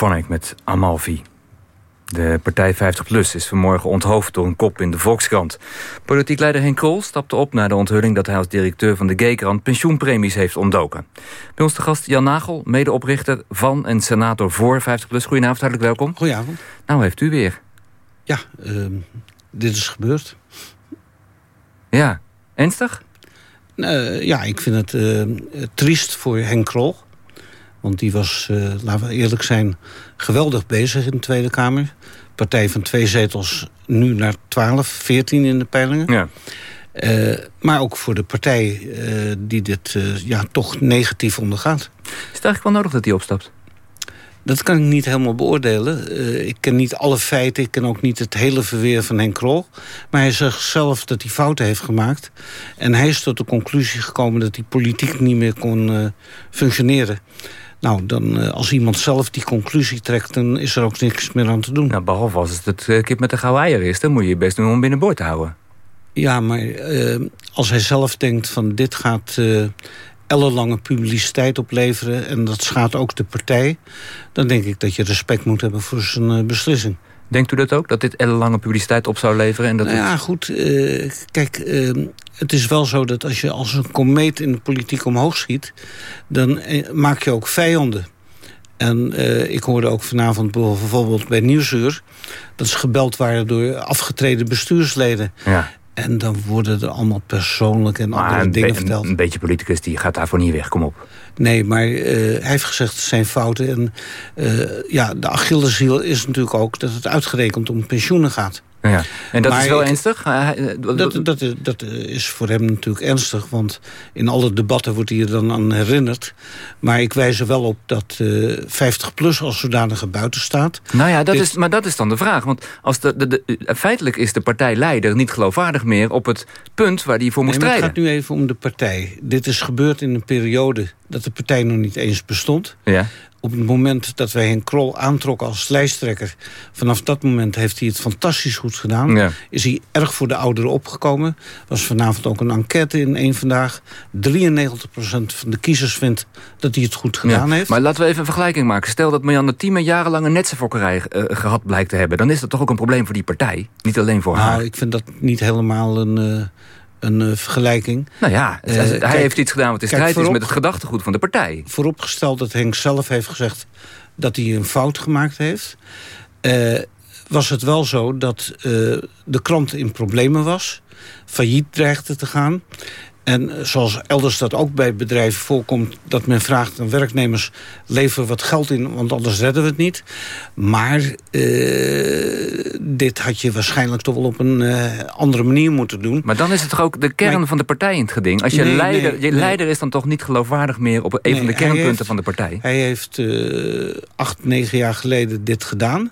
Speaker 8: Phonic met Amalfi. De partij 50PLUS is vanmorgen onthoofd door een kop in de Volkskrant. Politiek leider Henk Krol stapte op na de onthulling... dat hij als directeur van de G-krant pensioenpremies heeft ontdoken. Bij ons de gast Jan Nagel, medeoprichter van en senator voor 50PLUS. Goedenavond, hartelijk welkom.
Speaker 11: Goedenavond.
Speaker 8: Nou, heeft u weer.
Speaker 11: Ja, ehm, dit is gebeurd.
Speaker 8: Ja, ernstig?
Speaker 11: Eh, ja, ik vind het eh, triest voor Henk Krol. Want die was, eh, laten we eerlijk zijn, geweldig bezig in de Tweede Kamer. Partij van twee zetels nu naar 12, 14 in de peilingen.
Speaker 8: Ja.
Speaker 11: Eh, maar ook voor de partij eh, die dit ja, toch negatief ondergaat.
Speaker 8: Is het eigenlijk wel nodig dat hij opstapt?
Speaker 11: Dat kan ik niet helemaal beoordelen. Ik ken niet alle feiten, ik ken ook niet het hele verweer van Henk Krol. Maar hij zegt zelf dat hij fouten heeft gemaakt. En hij is tot de conclusie gekomen dat hij politiek niet meer kon functioneren. Nou, dan, eh, als iemand zelf die conclusie trekt, dan is er ook niks meer aan te doen.
Speaker 8: Nou, behalve als het het eh, kip met de gouden eier is... dan moet je je best doen om binnenboord te houden.
Speaker 11: Ja, maar eh, als hij zelf denkt van dit gaat eh ellenlange publiciteit opleveren... en dat schaadt ook de partij... dan denk ik dat je respect moet hebben voor zijn beslissing.
Speaker 8: Denkt u dat ook? Dat dit ellenlange publiciteit op zou leveren? En dat
Speaker 11: Nou
Speaker 8: het-
Speaker 11: ja, goed. eh, kijk, eh, het is wel zo dat als je als een komeet in de politiek omhoog schiet... dan eh, maak je ook vijanden. En eh, ik hoorde ook vanavond bijvoorbeeld bij Nieuwsuur... dat ze gebeld waren door afgetreden bestuursleden.
Speaker 8: Ja.
Speaker 11: En dan worden er allemaal persoonlijk en
Speaker 8: Maar
Speaker 11: andere dingen verteld.
Speaker 8: een beetje politicus die gaat daarvoor niet weg, kom op.
Speaker 11: Nee, maar eh, hij heeft gezegd het zijn fouten. En eh, ja, de Achilleshiel is natuurlijk ook dat het uitgerekend om pensioenen gaat.
Speaker 8: Ja. En dat
Speaker 11: Maar
Speaker 8: is wel
Speaker 11: ik-
Speaker 8: ernstig? Hij- hij-
Speaker 11: Dat, dat, is- dat is voor hem natuurlijk ernstig, want in alle debatten wordt hij er dan aan herinnerd. Maar ik wijs er wel op dat eh 50PLUS als zodanige buiten staat.
Speaker 8: Nou ja, dat
Speaker 11: Dit-
Speaker 8: is, maar dat is dan de vraag. Want als de, de, de- feitelijk is de partijleider niet geloofwaardig meer... op het punt waar hij voor moest
Speaker 11: Nee, maar het
Speaker 8: strijden.
Speaker 11: gaat nu even om de partij. Dit is gebeurd in een periode dat de partij nog niet eens bestond.
Speaker 8: Ja.
Speaker 11: Op het moment dat wij Henk Krol aantrokken als lijsttrekker... vanaf dat moment heeft hij het fantastisch goed gedaan.
Speaker 8: Ja.
Speaker 11: Is hij erg voor de ouderen opgekomen. was vanavond ook een enquête in één vandaag. 93% van de kiezers vindt dat hij het goed gedaan
Speaker 8: Ja,
Speaker 11: heeft.
Speaker 8: Maar laten we even een vergelijking maken. Stel dat Marianne Thieme jarenlang een netsenfokkerij eh, gehad blijkt te hebben... dan is dat toch ook een probleem voor die partij? Niet alleen voor haar.
Speaker 11: Nou, ik vind dat niet helemaal een, eh, een eh, vergelijking.
Speaker 8: Nou ja,
Speaker 11: Eh,
Speaker 8: hij
Speaker 11: kijk-
Speaker 8: heeft iets gedaan wat in
Speaker 11: kijk,
Speaker 8: strijd is met het gedachtegoed van de partij.
Speaker 11: Vooropgesteld dat Henk zelf heeft gezegd dat hij een fout gemaakt heeft... eh, was het wel zo dat de krant in problemen was. Failliet dreigde te gaan. En zoals elders dat ook bij bedrijven voorkomt... dat men vraagt aan werknemers... lever wat geld in, want anders redden we het niet. Maar eh, dit had je waarschijnlijk toch wel op een eh, andere manier moeten doen.
Speaker 8: Maar dan is het toch ook de kern
Speaker 11: Maar-
Speaker 8: van de partij in het geding? Als je,
Speaker 11: Nee,
Speaker 8: leider,
Speaker 11: nee,
Speaker 8: je
Speaker 11: nee.
Speaker 8: leider is dan toch niet geloofwaardig meer... op een van de kernpunten
Speaker 11: heeft-
Speaker 8: van de partij?
Speaker 11: Hij heeft eh, acht, negen jaar geleden dit gedaan.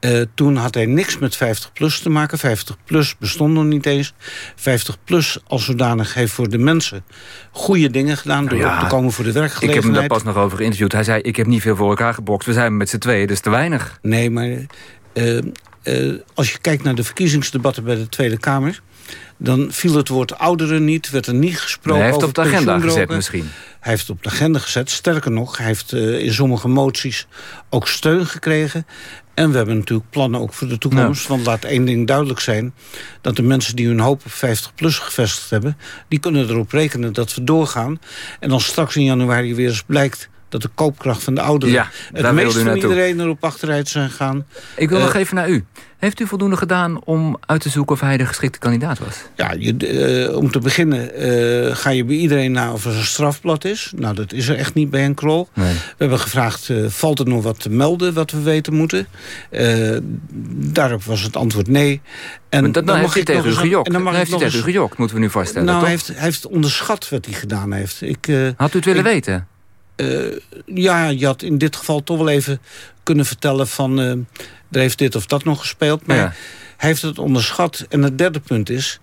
Speaker 11: Eh, toen had hij niks met 50PLUS te maken. 50PLUS bestond nog niet eens. 50PLUS als zodanig heeft voor de mensen goede dingen gedaan... door
Speaker 8: Ja,
Speaker 11: op te komen voor de
Speaker 8: Ik heb hem
Speaker 11: werkgelegenheid.
Speaker 8: daar pas nog over geïnterviewd. Hij zei, ik heb niet veel voor elkaar gebokst. We zijn met z'n tweeën, dus te weinig.
Speaker 11: Nee, maar eh, eh, als je kijkt naar de verkiezingsdebatten bij de Tweede Kamer... dan viel het woord ouderen niet, werd er niet gesproken
Speaker 8: hij heeft
Speaker 11: over
Speaker 8: op de agenda gezet misschien.
Speaker 11: Hij heeft het op de agenda gezet. Sterker nog, hij heeft in sommige moties ook steun gekregen. En we hebben natuurlijk plannen ook voor de toekomst. Want laat één ding duidelijk zijn. Dat de mensen die hun hoop op 50PLUS gevestigd hebben... die kunnen erop rekenen dat we doorgaan. En als straks in januari weer eens blijkt dat de koopkracht van de ouderen...
Speaker 8: Ja,
Speaker 11: het meest van iedereen erop achteruit zijn gaan.
Speaker 8: Ik wil
Speaker 11: Eh,
Speaker 8: nog even naar u. Heeft u voldoende gedaan om uit te zoeken of hij de geschikte kandidaat was?
Speaker 11: Ja, je, eh, om te beginnen eh, ga je bij iedereen na of er een strafblad is. Nou, dat is er echt niet bij Henk Krol.
Speaker 8: Nee.
Speaker 11: We hebben gevraagd, eh, valt er nog wat te melden wat we weten moeten? Eh, daarop was het antwoord nee. En
Speaker 8: dat, dan, heeft hij tegen u gejokt.
Speaker 11: en dan
Speaker 8: Dan
Speaker 11: mag
Speaker 8: heeft
Speaker 11: ik
Speaker 8: hij tegen u gejokt, moeten we nu vaststellen.
Speaker 11: Nou,
Speaker 8: toch?
Speaker 11: hij heeft, hij heeft onderschat wat hij gedaan heeft. Ik, eh,
Speaker 8: Had u het willen
Speaker 11: ik-
Speaker 8: weten?
Speaker 11: Eh, ja, je had in dit geval toch wel even kunnen vertellen van... eh, er heeft dit of dat nog gespeeld. Maar
Speaker 8: Ja.
Speaker 11: hij heeft het onderschat. En het derde punt is...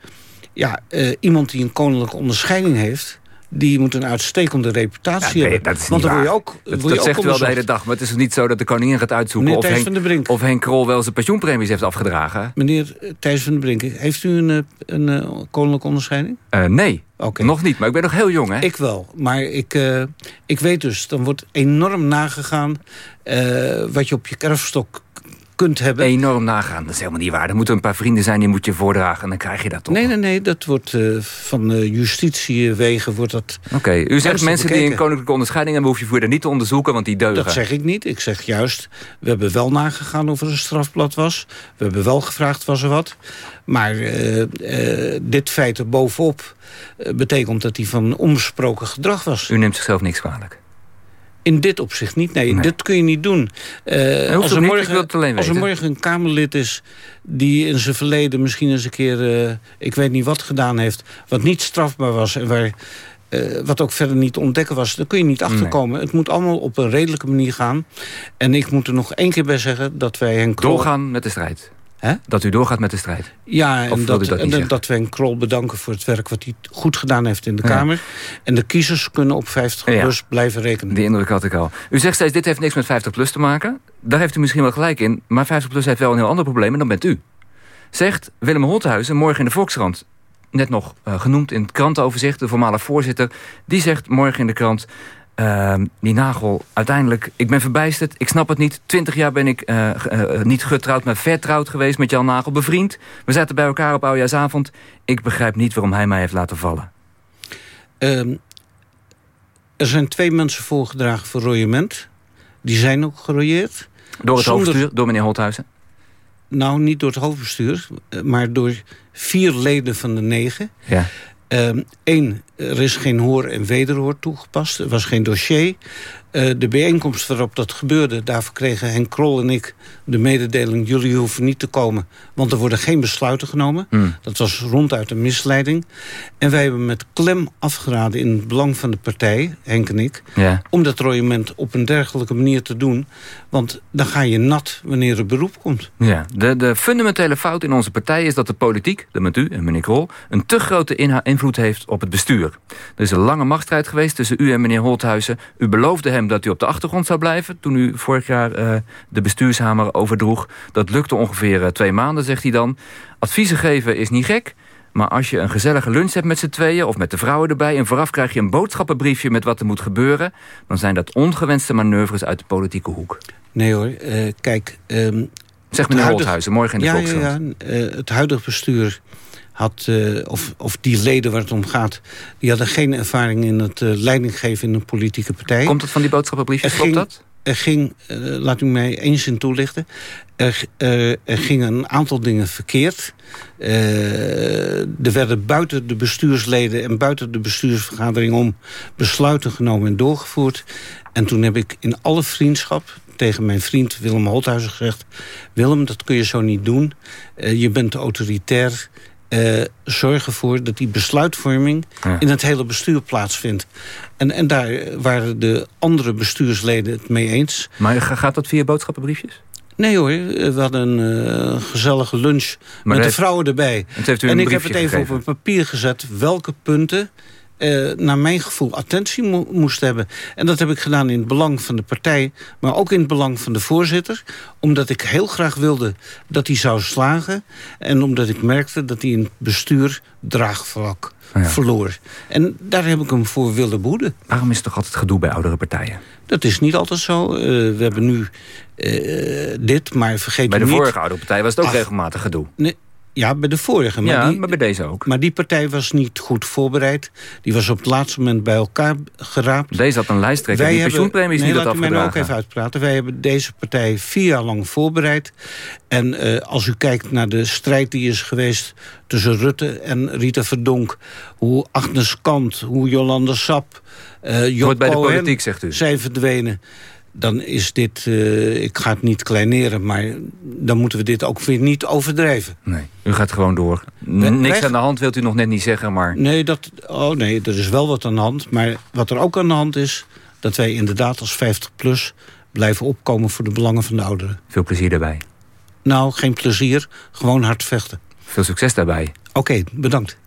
Speaker 11: Ja, eh, iemand die een koninklijke onderscheiding heeft... die moet een uitstekende reputatie
Speaker 8: Ja, nee,
Speaker 11: hebben.
Speaker 8: dat is
Speaker 11: Want
Speaker 8: niet
Speaker 11: dan word je ook,
Speaker 8: dat
Speaker 11: je
Speaker 8: dat
Speaker 11: ook
Speaker 8: zegt u wel de hele dag. Maar het is niet zo dat de koningin gaat uitzoeken...
Speaker 11: Meneer
Speaker 8: of
Speaker 11: Thijs
Speaker 8: Henk,
Speaker 11: van der Brink.
Speaker 8: of Henk Krol wel zijn pensioenpremies heeft afgedragen.
Speaker 11: Meneer Thijs van der Brink, heeft u een, eh, een eh, koninklijke onderscheiding?
Speaker 8: Eh, nee, nog niet. Maar ik ben nog heel jong, hè?
Speaker 11: Ik wel, maar ik, eh, ik weet dus, dan wordt enorm nagegaan eh, wat je op je kerfstok kunt hebben.
Speaker 8: Enorm nagaan, dat is helemaal niet waar. Er moeten een paar vrienden zijn die moet je voordragen en dan krijg je dat toch.
Speaker 11: Nee, nee, nee, dat wordt eh, van eh, justitiewegen wordt dat...
Speaker 8: Oké, u zegt mensen die een koninklijke onderscheiding hebben... hoef je verder niet te onderzoeken, want die deugen.
Speaker 11: Dat zeg ik niet. Ik zeg juist, we hebben wel nagegaan of er een strafblad was. We hebben wel gevraagd, was er wat. Maar eh, dit feit er bovenop betekent dat hij van onbesproken gedrag was.
Speaker 8: U neemt zichzelf niks kwalijk.
Speaker 11: In dit opzicht niet. Nee, dit kun je niet doen. Eh, als, er
Speaker 8: niet,
Speaker 11: morgen, als er morgen een Kamerlid is die in zijn verleden misschien eens een keer... eh, ik weet niet wat gedaan heeft, wat niet strafbaar was... en waar, eh, wat ook verder niet te ontdekken was, daar kun je niet achterkomen. Het moet allemaal op een redelijke manier gaan. En ik moet er nog één keer bij zeggen dat wij Henk.
Speaker 8: Doorgaan met de strijd. Dat u doorgaat met de strijd.
Speaker 11: Ja, en dat,
Speaker 8: dat
Speaker 11: en dat, we een Krol bedanken voor het werk wat hij goed gedaan heeft in de
Speaker 8: Ja.
Speaker 11: Kamer. En de kiezers kunnen op 50
Speaker 8: Ja.
Speaker 11: plus blijven rekenen.
Speaker 8: Die indruk had ik al. U zegt steeds, dit heeft niks met 50PLUS te maken. Daar heeft u misschien wel gelijk in. Maar 50PLUS heeft wel een heel ander probleem en dan bent u. Zegt Willem Holthuizen morgen in de Volkskrant... net nog eh, genoemd in het krantenoverzicht, de voormalig voorzitter... die zegt morgen in de krant... ehm, die nagel, uiteindelijk, ik ben verbijsterd, ik snap het niet. Twintig jaar ben ik eh, ge- eh, niet getrouwd, maar vertrouwd geweest met Jan Nagel, bevriend. We zaten bij elkaar op oudejaarsavond. Ik begrijp niet waarom hij mij heeft laten vallen.
Speaker 11: Ehm, er zijn twee mensen voorgedragen voor royement. Die zijn ook gerooieerd.
Speaker 8: Door het
Speaker 11: Zonder-
Speaker 8: hoofdstuur, door meneer Holthuizen.
Speaker 11: Nou, niet door het hoofdbestuur, eh, maar door vier leden van de negen.
Speaker 8: Ja.
Speaker 11: Eén, er is geen hoor en wederhoor toegepast. Er was geen dossier. Eh, de bijeenkomst waarop dat gebeurde... daarvoor kregen Henk Krol en ik de mededeling... jullie hoeven niet te komen, want er worden geen besluiten genomen.
Speaker 8: Hmm.
Speaker 11: Dat was ronduit een misleiding. En wij hebben met klem afgeraden in het belang van de partij, Henk en ik... Om dat royement op een dergelijke manier te doen. Want dan ga je nat wanneer er beroep komt.
Speaker 8: Ja, de, de fundamentele fout in onze partij is dat de politiek, dat met u en meneer Krol, een te grote invloed heeft op het bestuur. Er is een lange machtsstrijd geweest tussen u en meneer Holthuizen. U beloofde hem dat u op de achtergrond zou blijven toen u vorig jaar eh, de bestuurshamer overdroeg. Dat lukte ongeveer eh, twee maanden, zegt hij dan. Adviezen geven is niet gek. Maar als je een gezellige lunch hebt met z'n tweeën... of met de vrouwen erbij... en vooraf krijg je een boodschappenbriefje met wat er moet gebeuren... dan zijn dat ongewenste manoeuvres uit de politieke hoek.
Speaker 11: Nee hoor, eh, kijk... ehm,
Speaker 8: Zegt
Speaker 11: het
Speaker 8: meneer
Speaker 11: huidige-
Speaker 8: Holthuizen, morgen in de
Speaker 11: ja,
Speaker 8: Volkskrant.
Speaker 11: Ja, ja, eh, het huidige bestuur had, of, of die leden waar het om gaat... die hadden geen ervaring in het eh, leiding geven in een politieke partij.
Speaker 8: Komt het van die boodschappenbriefjes, klopt dat?
Speaker 11: Er ging, eh, laat u mij eens in toelichten... Er, eh, gingen een aantal dingen verkeerd. Eh, er werden buiten de bestuursleden en buiten de bestuursvergadering om... besluiten genomen en doorgevoerd. En toen heb ik in alle vriendschap tegen mijn vriend Willem Holthuizen gezegd... Willem, dat kun je zo niet doen. Je bent autoritair. Eh, zorg ervoor dat die besluitvorming
Speaker 8: Ja.
Speaker 11: in het hele bestuur plaatsvindt. En, en daar waren de andere bestuursleden het mee eens.
Speaker 8: Maar ga- gaat dat via boodschappenbriefjes?
Speaker 11: Nee hoor, we hadden een eh, gezellige lunch met de vrouwen erbij.
Speaker 8: het heeft u
Speaker 11: en ik heb het even
Speaker 8: gegeven?
Speaker 11: op een papier gezet welke punten eh, naar mijn gevoel attentie mo- moest hebben. En dat heb ik gedaan in het belang van de partij, maar ook in het belang van de voorzitter. Omdat ik heel graag wilde dat hij zou slagen. En omdat ik merkte dat hij in het bestuur draagvlak
Speaker 8: Ja.
Speaker 11: verloor. En daar heb ik hem voor willen behoeden.
Speaker 8: Waarom is het toch altijd gedoe bij oudere partijen?
Speaker 11: Dat is niet altijd zo. Eh, we hebben nu eh, dit, maar vergeet
Speaker 8: Bij de
Speaker 11: niet...
Speaker 8: vorige oude partij was het ook
Speaker 11: Ach.
Speaker 8: regelmatig gedoe.
Speaker 11: Nee, ja, bij de vorige. Maar,
Speaker 8: ja,
Speaker 11: die,
Speaker 8: maar bij deze ook.
Speaker 11: maar die partij was niet goed voorbereid. Die was op het laatste moment bij elkaar geraapt.
Speaker 8: Deze had een lijsttrekker die pensioenpremies
Speaker 11: nee,
Speaker 8: niet had
Speaker 11: laat u mij nou ook even uitpraten. Wij hebben deze partij vier jaar lang voorbereid. En eh, als u kijkt naar de strijd die is geweest... tussen Rutte en Rita Verdonk... hoe Agnes Kant, hoe Jolanda Sap... Job
Speaker 8: Hoort bij de politiek, zegt u.
Speaker 11: zijn verdwenen... dan is dit, eh, ik ga het niet kleineren... maar dan moeten we dit ook weer niet overdrijven.
Speaker 8: Nee, u gaat gewoon door. N- Niks
Speaker 11: weg-
Speaker 8: aan de hand wilt u nog net niet zeggen, maar...
Speaker 11: Nee, dat, oh nee, er is wel wat aan de hand. Maar wat er ook aan de hand is... dat wij inderdaad als 50PLUS blijven opkomen voor de belangen van de ouderen.
Speaker 8: Veel plezier daarbij.
Speaker 11: Nou, geen plezier, gewoon hard vechten.
Speaker 8: Veel succes daarbij.
Speaker 11: Oké, bedankt.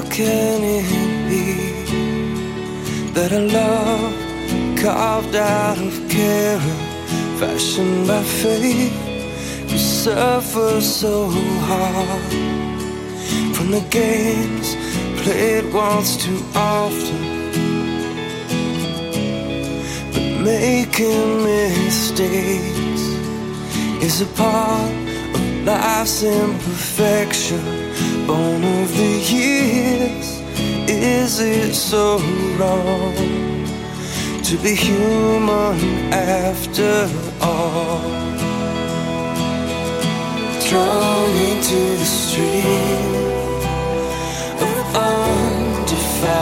Speaker 18: How can it be that a love carved out of care, fashioned by faith, could suffer so hard from the games played once too often? But making mistakes is a part of life's imperfection. Born of the years. Is it so wrong to be human after all? Thrown into the stream of undefined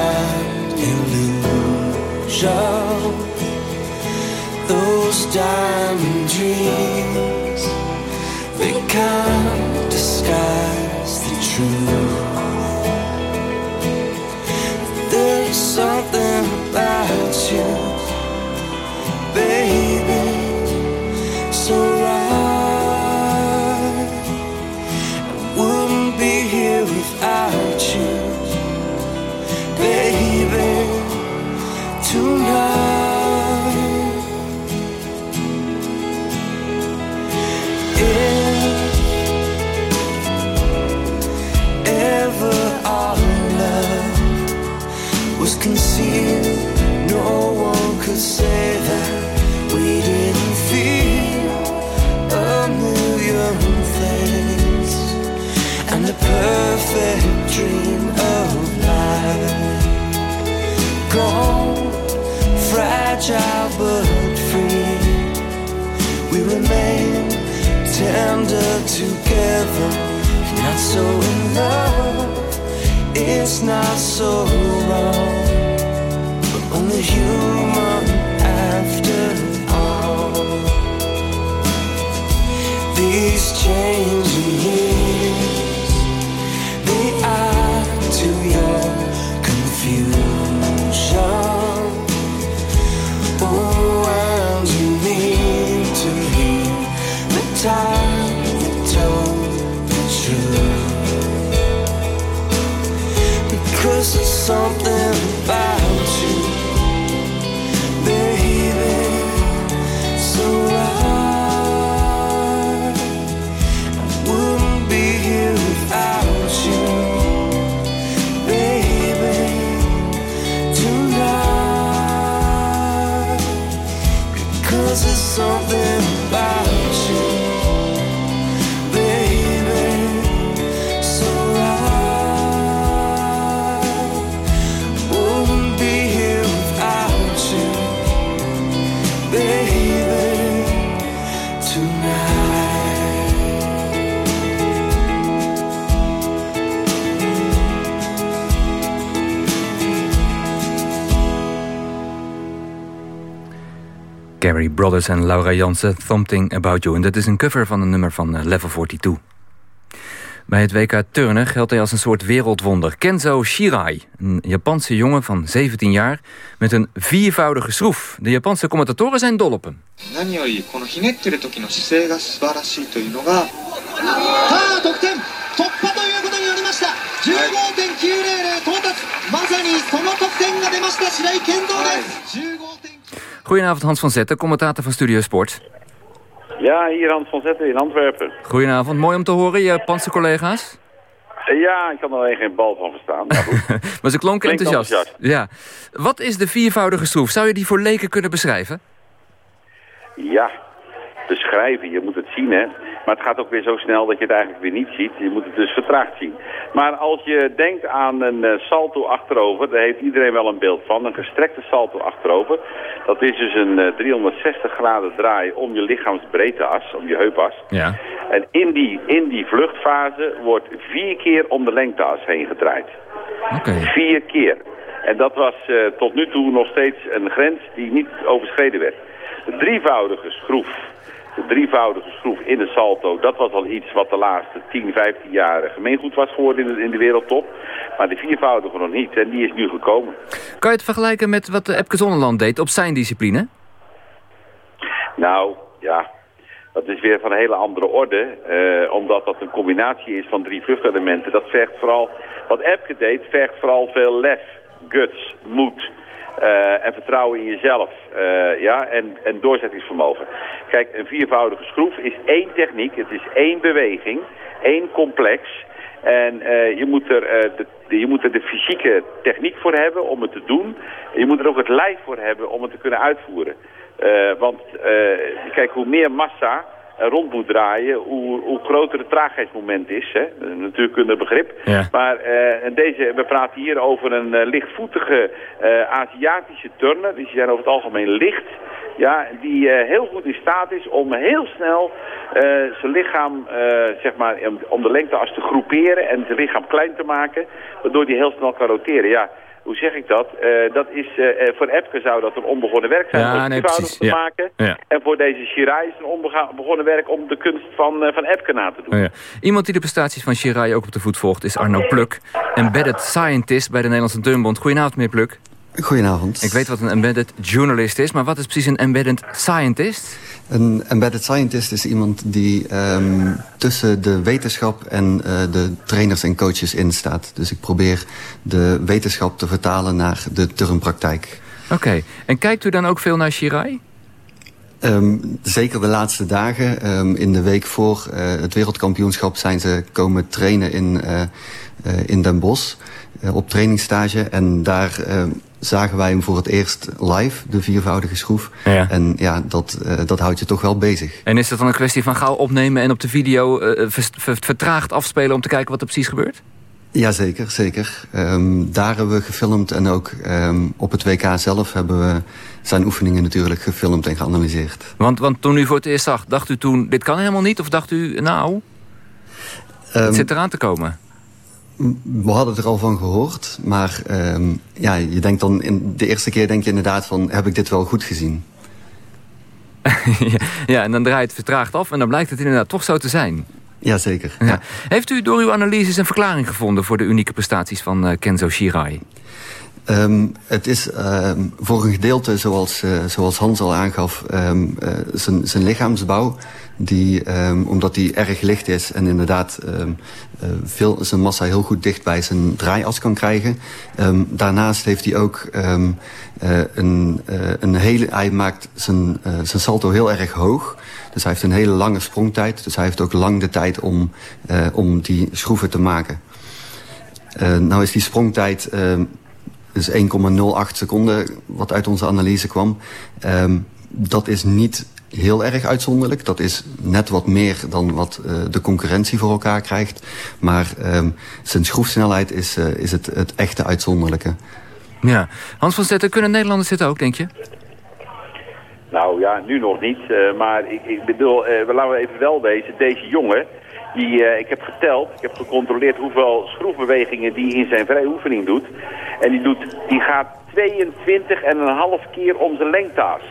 Speaker 18: illusion. Those diamond dreams, they can't disguise the truth. Something It's not so
Speaker 8: Brothers en Laura Jansen, Something About You. En dat is een cover van een nummer van eh, Level 42. Bij het WK turnen geldt hij als een soort wereldwonder. Kenzo Shirai, een Japanse jongen van 17 jaar... met een viervoudige schroef. De Japanse commentatoren zijn dol op hem. Goedenavond Hans van Zetten, commentator van Studio Sport.
Speaker 22: Ja, hier Hans van Zetten in Antwerpen.
Speaker 8: Goedenavond, mooi om te horen, je Japanse collega's.
Speaker 22: Ja, ik kan er alleen geen bal van verstaan. Maar goed. (laughs)
Speaker 8: Maar ze klonken enthousiast. Ja. Wat is de viervoudige schroef? Zou je die voor leken kunnen beschrijven?
Speaker 22: ja, beschrijven, je moet het zien hè. Maar het gaat ook weer zo snel dat je het eigenlijk weer niet ziet. Je moet het dus vertraagd zien. Maar als je denkt aan een eh, salto achterover, daar heeft iedereen wel een beeld van. Een gestrekte salto achterover. Dat is dus een eh, 360 graden draai om je lichaamsbreedteas, om je heupas.
Speaker 8: Ja.
Speaker 22: En in die, in die vluchtfase wordt vier keer om de lengteas heen gedraaid. Vier keer. En dat was eh, tot nu toe nog steeds een grens die niet overschreden werd. De drievoudige schroef, de drievoudige schroef in de salto, dat was al iets wat de laatste 10, 15 jaar gemeengoed was geworden in de, in de wereldtop. Maar de viervoudige nog niet en die is nu gekomen.
Speaker 8: Kan je het vergelijken met wat Epke Zonderland deed op zijn discipline?
Speaker 22: Nou, ja, dat is weer van een hele andere orde. eh, omdat dat een combinatie is van drie vluchtelementen. Dat vergt vooral, wat Epke deed, vergt vooral veel lef, guts, moed. Eh, en vertrouwen in jezelf. eh, ja, en, en doorzettingsvermogen. Kijk, een viervoudige schroef is één techniek. Het is één beweging. één complex. En eh, je, moet er, de, je moet er de fysieke techniek voor hebben om het te doen. Je moet er ook het lijf voor hebben om het te kunnen uitvoeren. Want kijk, hoe meer massa rond moet draaien, hoe, hoe groter het traagheidsmoment is. Hè? Een natuurkundig begrip.
Speaker 20: Ja.
Speaker 22: Maar eh, deze, we praten hier over een eh, lichtvoetige eh, Aziatische turner. Die zijn over het algemeen licht. Ja, die eh, heel goed in staat is om heel snel eh, zijn lichaam, eh, zeg maar, om, om de lengteas te groeperen en zijn lichaam klein te maken. Waardoor die heel snel kan roteren. Ja, hoe zeg ik dat? Eh, dat is, eh, eh, voor Epke zou dat een onbegonnen werk zijn
Speaker 20: Ja,
Speaker 22: om het
Speaker 20: nee, precies.
Speaker 22: te
Speaker 20: Ja.
Speaker 22: maken.
Speaker 20: Ja.
Speaker 22: En voor deze Shirai is het een onbegonnen werk om de kunst van, eh, van Epke na te doen.
Speaker 20: Oh ja. Iemand die de prestaties van Shirai ook op de voet volgt is Arno Pluk. Embedded Scientist bij de Nederlandse Turnbond. Goedenavond, meneer Pluk.
Speaker 23: Goedenavond.
Speaker 20: Ik weet wat een embedded journalist is, maar wat is precies een embedded scientist?
Speaker 23: Een embedded scientist is iemand die ehm, tussen de wetenschap en eh, de trainers en coaches in staat. Dus ik probeer de wetenschap te vertalen naar de turnpraktijk.
Speaker 20: Oké, en kijkt u dan ook veel naar Shirai?
Speaker 23: Ehm, zeker de laatste dagen. Ehm, in de week voor eh, het wereldkampioenschap zijn ze komen trainen in, eh, in Den Bosch. Eh, op trainingsstage. En daar ehm, zagen wij hem voor het eerst live, de viervoudige schroef.
Speaker 20: Ja.
Speaker 23: En ja, dat, eh, dat houdt je toch wel bezig.
Speaker 20: En is dat dan een kwestie van gauw opnemen en op de video eh, vertraagd afspelen om te kijken wat er precies gebeurt?
Speaker 23: Jazeker, zeker. Ehm, daar hebben we gefilmd en ook ehm, op het WK zelf hebben we zijn oefeningen natuurlijk gefilmd en geanalyseerd.
Speaker 20: Want, want toen u voor het eerst zag, dacht u toen, dit kan helemaal niet? Of dacht u, nou,
Speaker 23: Ehm,
Speaker 20: het zit eraan te komen?
Speaker 23: We hadden er al van gehoord, maar ehm, ja, je denkt dan in de eerste keer denk je inderdaad van heb ik dit wel goed gezien?
Speaker 20: ja, (laughs) ja, en dan draait het vertraagd af en dan blijkt het inderdaad toch zo te zijn.
Speaker 23: Jazeker.
Speaker 20: Ja. Heeft u door uw analyses een verklaring gevonden voor de unieke prestaties van eh, Kenzo Shirai?
Speaker 23: Ehm, het is ehm, voor een gedeelte, zoals, eh, zoals Hans al aangaf, eh, zijn lichaamsbouw. Die, ehm, omdat die erg licht is en inderdaad ehm, eh, veel, zijn massa heel goed dicht bij zijn draaias kan krijgen. Ehm, daarnaast heeft hij ook eh, een, eh, een hele... Hij maakt zijn, zijn salto heel erg hoog. Dus hij heeft een hele lange sprongtijd. Dus hij heeft ook lang de tijd om, om die schroeven te maken. Nou is die sprongtijd... dus 1,08 seconden, wat uit onze analyse kwam. Dat is niet heel erg uitzonderlijk. Dat is net wat meer dan wat eh, de concurrentie voor elkaar krijgt. Maar ehm, zijn schroefsnelheid is, eh, is het, het echte uitzonderlijke.
Speaker 20: Ja. Hans van Zetten, kunnen Nederlanders dit ook, denk je?
Speaker 22: Nou ja, nu nog niet. eh, maar ik, ik bedoel, eh, we laten we even wel wezen. Deze jongen, die, eh, ik heb geteld, ik heb gecontroleerd hoeveel schroefbewegingen die in zijn vrije oefening doet. En die, doet, die gaat 22 en een half keer om zijn lengtaas.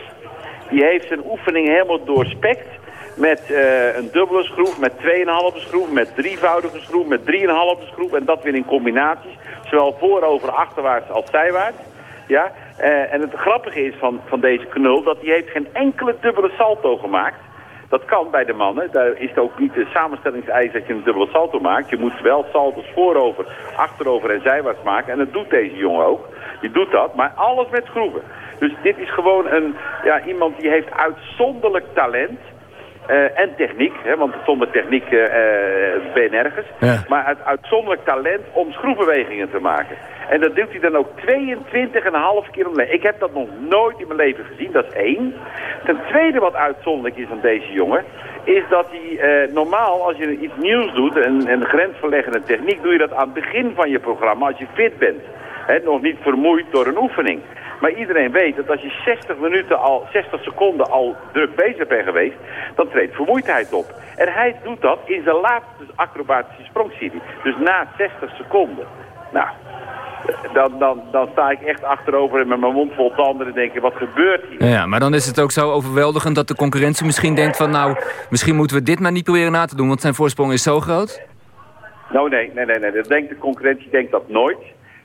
Speaker 22: Die heeft zijn oefening helemaal doorspekt met eh, een dubbele schroef, met 2,5 schroef, met drievoudige schroef, met 3,5 schroef. En dat weer in combinaties, zowel voorover, achterwaarts als zijwaarts. Ja, eh, en het grappige is van, van deze knul dat hij heeft geen enkele dubbele salto gemaakt. Dat kan bij de mannen. Daar is het ook niet de samenstellingseis dat je een dubbele salto maakt. Je moet wel salto's voorover, achterover en zijwaarts maken. En dat doet deze jongen ook. Die doet dat, maar alles met schroeven. Dus dit is gewoon een, ja, iemand die heeft uitzonderlijk talent. eh, en techniek, hè, want zonder techniek eh, eh, ben je nergens.
Speaker 20: Ja.
Speaker 22: Maar uit uitzonderlijk talent om schroefbewegingen te maken. En dat doet hij dan ook 22,5 keer om de Ik heb dat nog nooit in mijn leven gezien, dat is één. Ten tweede wat uitzonderlijk is aan deze jongen... is dat hij normaal, als je iets nieuws doet, een, een grensverleggende techniek... doe je dat aan het begin van je programma, als je fit bent. Nog niet vermoeid door een oefening. Maar iedereen weet dat als je 60 minuten al, 60 seconden al druk bezig bent geweest, dan treedt vermoeidheid op. En hij doet dat in zijn laatste acrobatische sprongserie. Dus na 60 seconden. Nou, dan, dan, dan sta ik echt achterover en met mijn mond vol tanden en denk ik, wat gebeurt hier?
Speaker 20: Ja, maar dan is het ook zo overweldigend dat de concurrentie misschien denkt van... nou, misschien moeten we dit maar niet proberen na te doen, want zijn voorsprong is zo groot.
Speaker 22: Nou nee, nee, nee, nee. Dat denkt de concurrentie denkt dat nooit.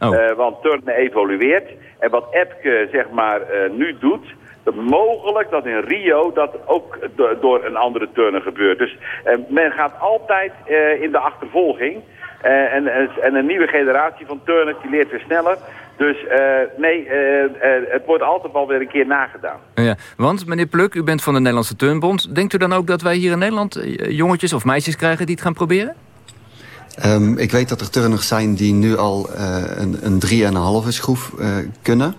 Speaker 20: Oh.
Speaker 22: Eh, want turnen evolueert. En wat Epke zeg maar eh, nu doet, dat mogelijk dat in Rio dat ook do- door een andere turner gebeurt. Dus eh, men gaat altijd eh, in de achtervolging. Eh, en, en, en een nieuwe generatie van turners die leert weer sneller. Dus nee, het wordt altijd wel weer een keer nagedaan.
Speaker 8: Ja, want meneer Pluk, u bent van de Nederlandse Turnbond. Denkt u dan ook dat wij hier in Nederland jongetjes of meisjes krijgen die het gaan proberen?
Speaker 23: Ehm, ik weet dat er turners zijn die nu al eh, een, een 3,5 schroef eh, kunnen.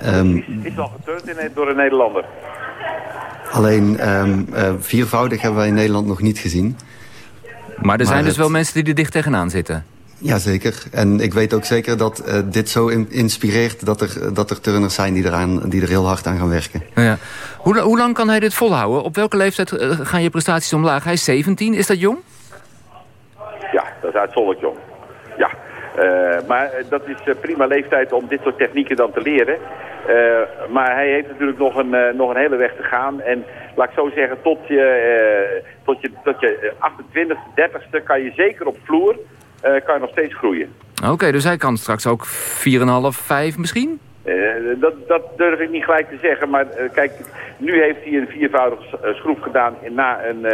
Speaker 23: Ehm,
Speaker 22: Is wel geturnd in, door een Nederlander.
Speaker 23: alleen ehm, eh, viervoudig hebben wij in Nederland nog niet gezien.
Speaker 8: Maar er zijn dus wel mensen die er dicht tegenaan zitten.
Speaker 23: Jazeker. En ik weet ook zeker dat eh, dit zo in- inspireert... Dat er, dat er turners zijn die, eraan, die er heel hard aan gaan werken.
Speaker 8: Ja. Hoe, hoe lang kan hij dit volhouden? Op welke leeftijd gaan je prestaties omlaag? Hij is 17, is dat jong?
Speaker 22: Ja, dat is uitzonderlijk jong. Ja, Eh, maar eh, dat is eh, prima leeftijd om dit soort technieken dan te leren. Maar hij heeft natuurlijk nog een, nog een hele weg te gaan. En laat ik zo zeggen, tot je, tot je, tot je 28e, 30ste kan je zeker op vloer kan je nog steeds groeien.
Speaker 8: Oké, dus hij kan straks ook 4,5, 5 misschien?
Speaker 22: Eh, dat, dat durf ik niet gelijk te zeggen, maar eh, kijk, nu heeft hij een viervoudige eh, schroef gedaan in, na een,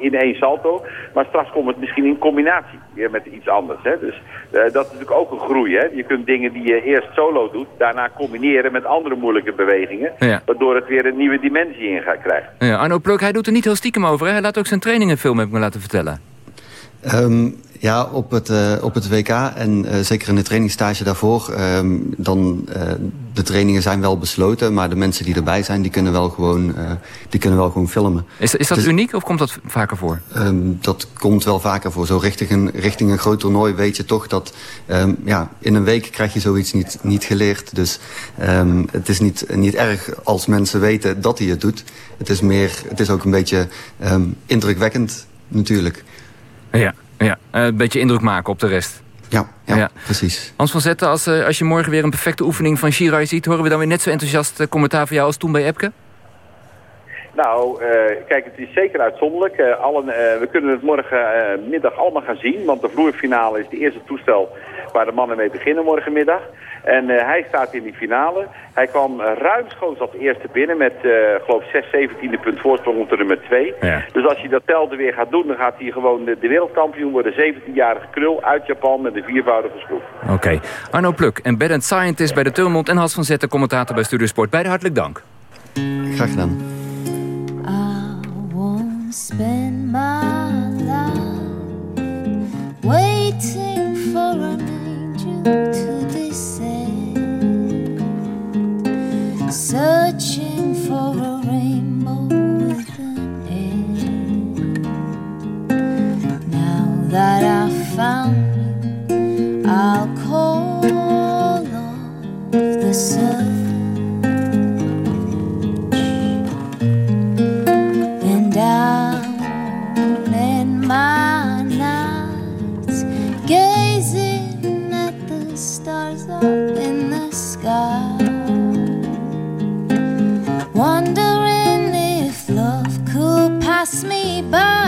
Speaker 22: in één salto. Maar straks komt het misschien in combinatie weer met iets anders. Hè? Dus dat is natuurlijk ook een groei. Hè? Je kunt dingen die je eerst solo doet, daarna combineren met andere moeilijke bewegingen.
Speaker 8: Ja.
Speaker 22: Waardoor het weer een nieuwe dimensie in gaat krijgen.
Speaker 8: Ja, Arno Pluk, hij doet er niet heel stiekem over. Hè? Hij laat ook zijn trainingen filmen, heb ik me laten vertellen.
Speaker 23: Ehm, ja, op het, eh, op het WK en eh, zeker in de trainingsstage daarvoor... ehm, dan, eh, de trainingen zijn wel besloten, maar de mensen die erbij zijn... die kunnen wel gewoon, die kunnen wel gewoon filmen.
Speaker 8: Is, is dat
Speaker 23: Dus-
Speaker 8: uniek of komt dat vaker voor?
Speaker 23: Ehm, dat komt wel vaker voor. Zo richting een, richting een groot toernooi weet je toch dat... ja, in een week krijg je zoiets niet, niet geleerd. Dus het is niet, niet erg als mensen weten dat hij het doet. Het is, meer, het is ook een beetje indrukwekkend natuurlijk.
Speaker 8: Ja, ja. Eh, een beetje indruk maken op de rest.
Speaker 23: Ja, ja, precies.
Speaker 8: Hans van Zetten, als, eh, als je morgen weer een perfecte oefening van Shirai ziet... horen we dan weer net zo enthousiast eh, commentaar van jou als toen bij Epke?
Speaker 22: Nou, eh, kijk, het is zeker uitzonderlijk. Eh, allen, eh, we kunnen het morgenmiddag allemaal gaan zien, want de vloerfinale is de eerste toestel waar de mannen mee beginnen morgenmiddag. En eh, hij staat in die finale. Hij kwam ruimschoots als eerste binnen met, eh geloof ik, 6 17e punt voorsprong op de nummer 2.
Speaker 8: Ja.
Speaker 22: Dus als hij dat telde weer gaat doen, dan gaat hij gewoon de, de wereldkampioen worden. 17-jarige krul uit Japan met een viervoudige schroef.
Speaker 8: Oké. Arno Pluk, embedded scientist bij de Turmond... en Hans van Zetten, commentator bij Studiosport. Beide hartelijk dank.
Speaker 23: Graag gedaan.
Speaker 24: won't spend my life waiting for an angel to descend, searching for a rainbow with an end. Now that I've found you, I'll call off the sun. And I won't end my nights gazing at the stars up pass me by.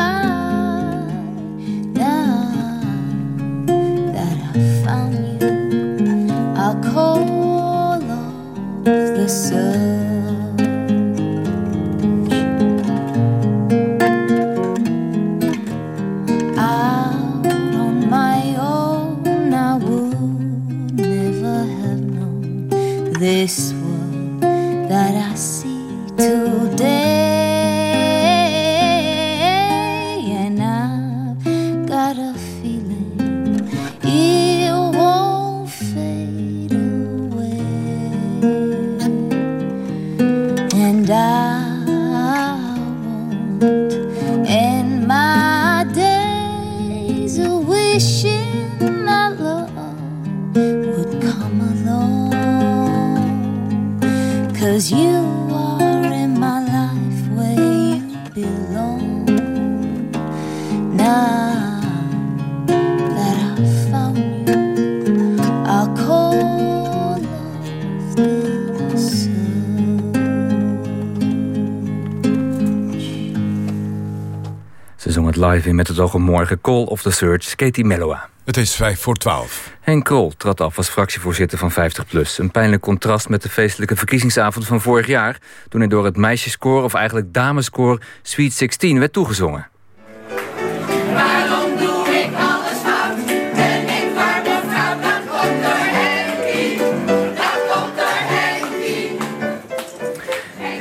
Speaker 24: In
Speaker 8: met het oog op morgen. Call of the Search, Katie Mellowa.
Speaker 7: Het is vijf voor twaalf.
Speaker 8: Henk Krol trad af als fractievoorzitter van 50PLUS. Een pijnlijk contrast met de feestelijke verkiezingsavond van vorig jaar... toen hij door het meisjeskoor, of eigenlijk dameskoor, Sweet 16 werd toegezongen.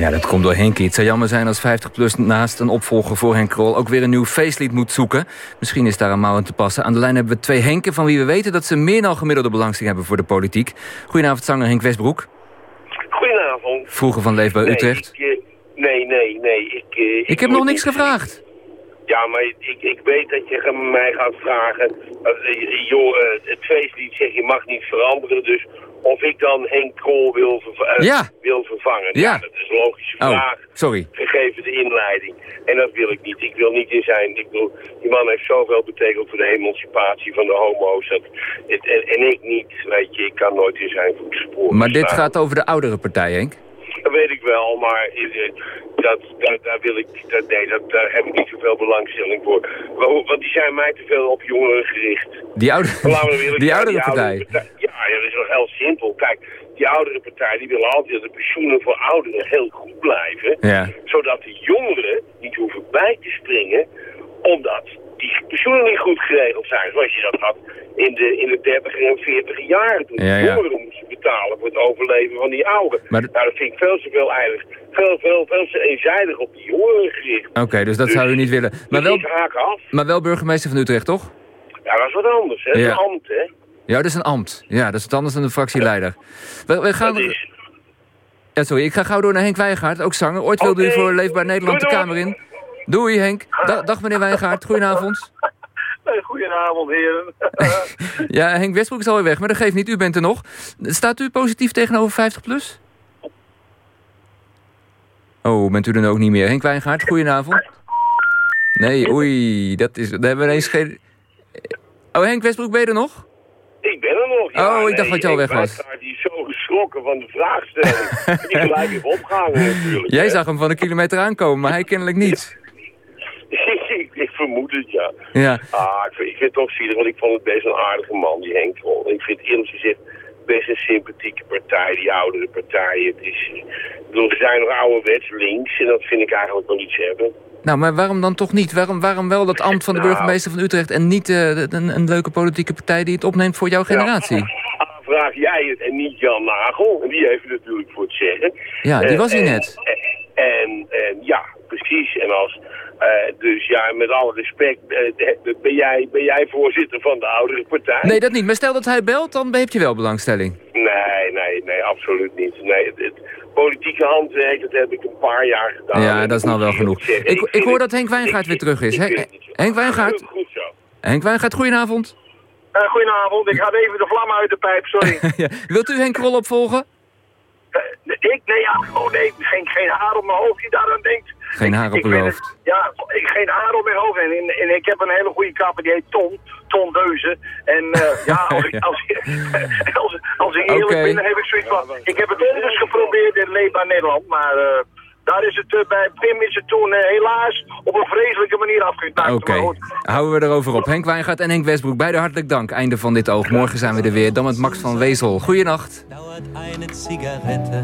Speaker 8: Ja, dat komt door Henkie. Het zou jammer zijn als 50PLUS naast een opvolger voor Henk Krol... ook weer een nieuw feestlied moet zoeken. Misschien is daar een mouw aan te passen. Aan de lijn hebben we twee Henken van wie we weten... dat ze meer dan gemiddelde belangstelling hebben voor de politiek. Goedenavond, zanger Henk Westbroek.
Speaker 25: Goedenavond.
Speaker 8: Vroeger van Leefbaar
Speaker 25: Nee,
Speaker 8: Utrecht.
Speaker 25: ik, eh, nee, nee, nee. Ik, eh,
Speaker 8: Ik heb nog niks
Speaker 25: niet-
Speaker 8: gevraagd.
Speaker 25: Ja, maar ik, ik weet dat je mij gaat vragen... eh, joh, het feestlied zeg je mag niet veranderen, dus... Of ik dan Henk Krol wil, verva- eh,
Speaker 8: Ja.
Speaker 25: wil vervangen.
Speaker 8: Ja.
Speaker 25: dat is een logische
Speaker 8: Oh,
Speaker 25: vraag.
Speaker 8: sorry.
Speaker 25: Gegeven de inleiding. En dat wil ik niet. Ik wil niet in zijn... Ik bedoel, die man heeft zoveel betekend voor de emancipatie van de homo's. Dat, het, en, en ik niet. Weet je, ik kan nooit in zijn voetsporen
Speaker 8: Maar dit
Speaker 25: staan.
Speaker 8: gaat over de oudere partij, Henk.
Speaker 25: Dat weet ik wel, maar eh, dat, dat, daar wil ik, dat, nee, dat, daar heb ik niet zoveel belangstelling voor. Wa- Want die zijn mij te veel op jongeren gericht.
Speaker 8: Die, oude, (laughs) die oudere partij.
Speaker 25: Ja, ja, dat is nog heel simpel. Kijk, die oudere partij die wil altijd dat de pensioenen voor ouderen heel goed blijven.
Speaker 8: Ja.
Speaker 25: Zodat de jongeren niet hoeven bij te springen, omdat die pensioenen niet goed geregeld zijn. Zoals je dat had in de, in de 30 en 40 jaren. Toen
Speaker 8: Ja,
Speaker 25: de
Speaker 8: ja.
Speaker 25: jongeren moesten betalen voor het overleven van die ouderen.
Speaker 8: Maar-
Speaker 25: Nou, dat vind ik veel te veel eigenlijk. Veel, veel, veel te eenzijdig op die jongeren gericht.
Speaker 8: Oké, dus dat zou u niet willen. Maar wel,
Speaker 25: Dus af.
Speaker 8: maar wel burgemeester van Utrecht, toch?
Speaker 25: Ja, dat is wat anders, hè.
Speaker 8: Ja.
Speaker 25: een ambt, hè.
Speaker 8: Ja, dat is een ambt. Ja, dat is wat anders dan de fractieleider. We, we gaan... Ja, sorry, ik ga gauw door naar Henk Wijngaard, ook zanger. Ooit wilde u voor Leefbaar Nederland de Kamer in. Doei Henk. Da- dag meneer Wijngaard, goedenavond. (laughs)
Speaker 25: Goedenavond, heren. (laughs)
Speaker 8: Ja, Henk Westbroek is alweer weg, maar dat geeft niet. U bent er nog. Staat u positief tegenover 50 plus? Oh, bent u er ook niet meer? Henk Wijngaard, goedenavond. Nee, oei, dat is... Daar hebben we ineens geen... Oh, Henk Westbroek, ben je er nog?
Speaker 25: Ik ben er nog. Ja,
Speaker 8: Oh, ik dacht dat je al weg was.
Speaker 25: Wijngaard, Die is zo geschrokken van de vraagstelling. (laughs) die gelijk even opgehangen natuurlijk.
Speaker 8: Jij zag hem van een kilometer aankomen, maar hij kennelijk niet.
Speaker 25: Ik, ik vermoed het, ja.
Speaker 8: Ja.
Speaker 25: Ah, ik vind, ik vind het toch zielig, want ik vond het best een aardige man, die Henk Krol. Ik vind eerlijk gezegd best een sympathieke partij, die oudere partij. Het is, ik bedoel, ze zijn nog ouderwets links en dat vind ik eigenlijk wel iets hebben.
Speaker 8: Nou, maar waarom dan toch niet? Waarom, waarom wel dat ambt van de
Speaker 25: Nou.
Speaker 8: burgemeester van Utrecht... en niet eh, een, een leuke politieke partij die het opneemt voor jouw generatie?
Speaker 25: Ah, (laughs) Vraag jij het en niet Jan Nagel, en die heeft het natuurlijk voor het zeggen.
Speaker 8: Ja, die
Speaker 25: Eh,
Speaker 8: was hier
Speaker 25: en-
Speaker 8: net.
Speaker 25: En, en ja, precies. En als, eh, dus ja, met alle respect, eh, ben, jij, ben jij voorzitter van de oudere partij?
Speaker 8: Nee, dat niet. Maar stel dat hij belt, dan heb je wel belangstelling.
Speaker 25: Nee, nee, nee, absoluut niet. Nee, het, het politieke handwerk, dat heb ik een paar jaar gedaan.
Speaker 8: ja, dat is nou wel genoeg. Ik, ik hoor dat Henk Wijngaard weer terug is. Hen- Henk Wijngaard,
Speaker 25: Goed zo.
Speaker 8: Henk Wijngaard, goedenavond.
Speaker 26: Eh, goedenavond, ik had even de vlam uit de pijp, sorry. (laughs)
Speaker 8: ja. Wilt u Henk Krol opvolgen?
Speaker 26: Ik? Nee, ja, oh nee, geen, geen haar op mijn hoofd die daar aan denkt.
Speaker 8: Geen haar op
Speaker 26: vind
Speaker 8: hoofd.
Speaker 26: het- ja, ik, geen haar op mijn hoofd. En, en, en ik heb een hele goede kapper, die heet Ton, Ton Deuzen. En eh, (laughs) ja, als ik, als, ik- als, als ik eerlijk
Speaker 8: Oké.
Speaker 26: ben, dan heb ik zoiets van... Ik heb het anders geprobeerd in Leefbaar Nederland, maar... eh, daar is het eh, bij Pim is het toen helaas op een vreselijke manier afgeknakt.
Speaker 8: Oké,
Speaker 26: Maar goed,
Speaker 8: houden we erover op. Henk Wijngaard en Henk Westbroek, beide hartelijk dank. Einde van dit oog. Morgen zijn we er weer. Dan met Max van Wezel. Goeienacht.
Speaker 6: eine Zigarette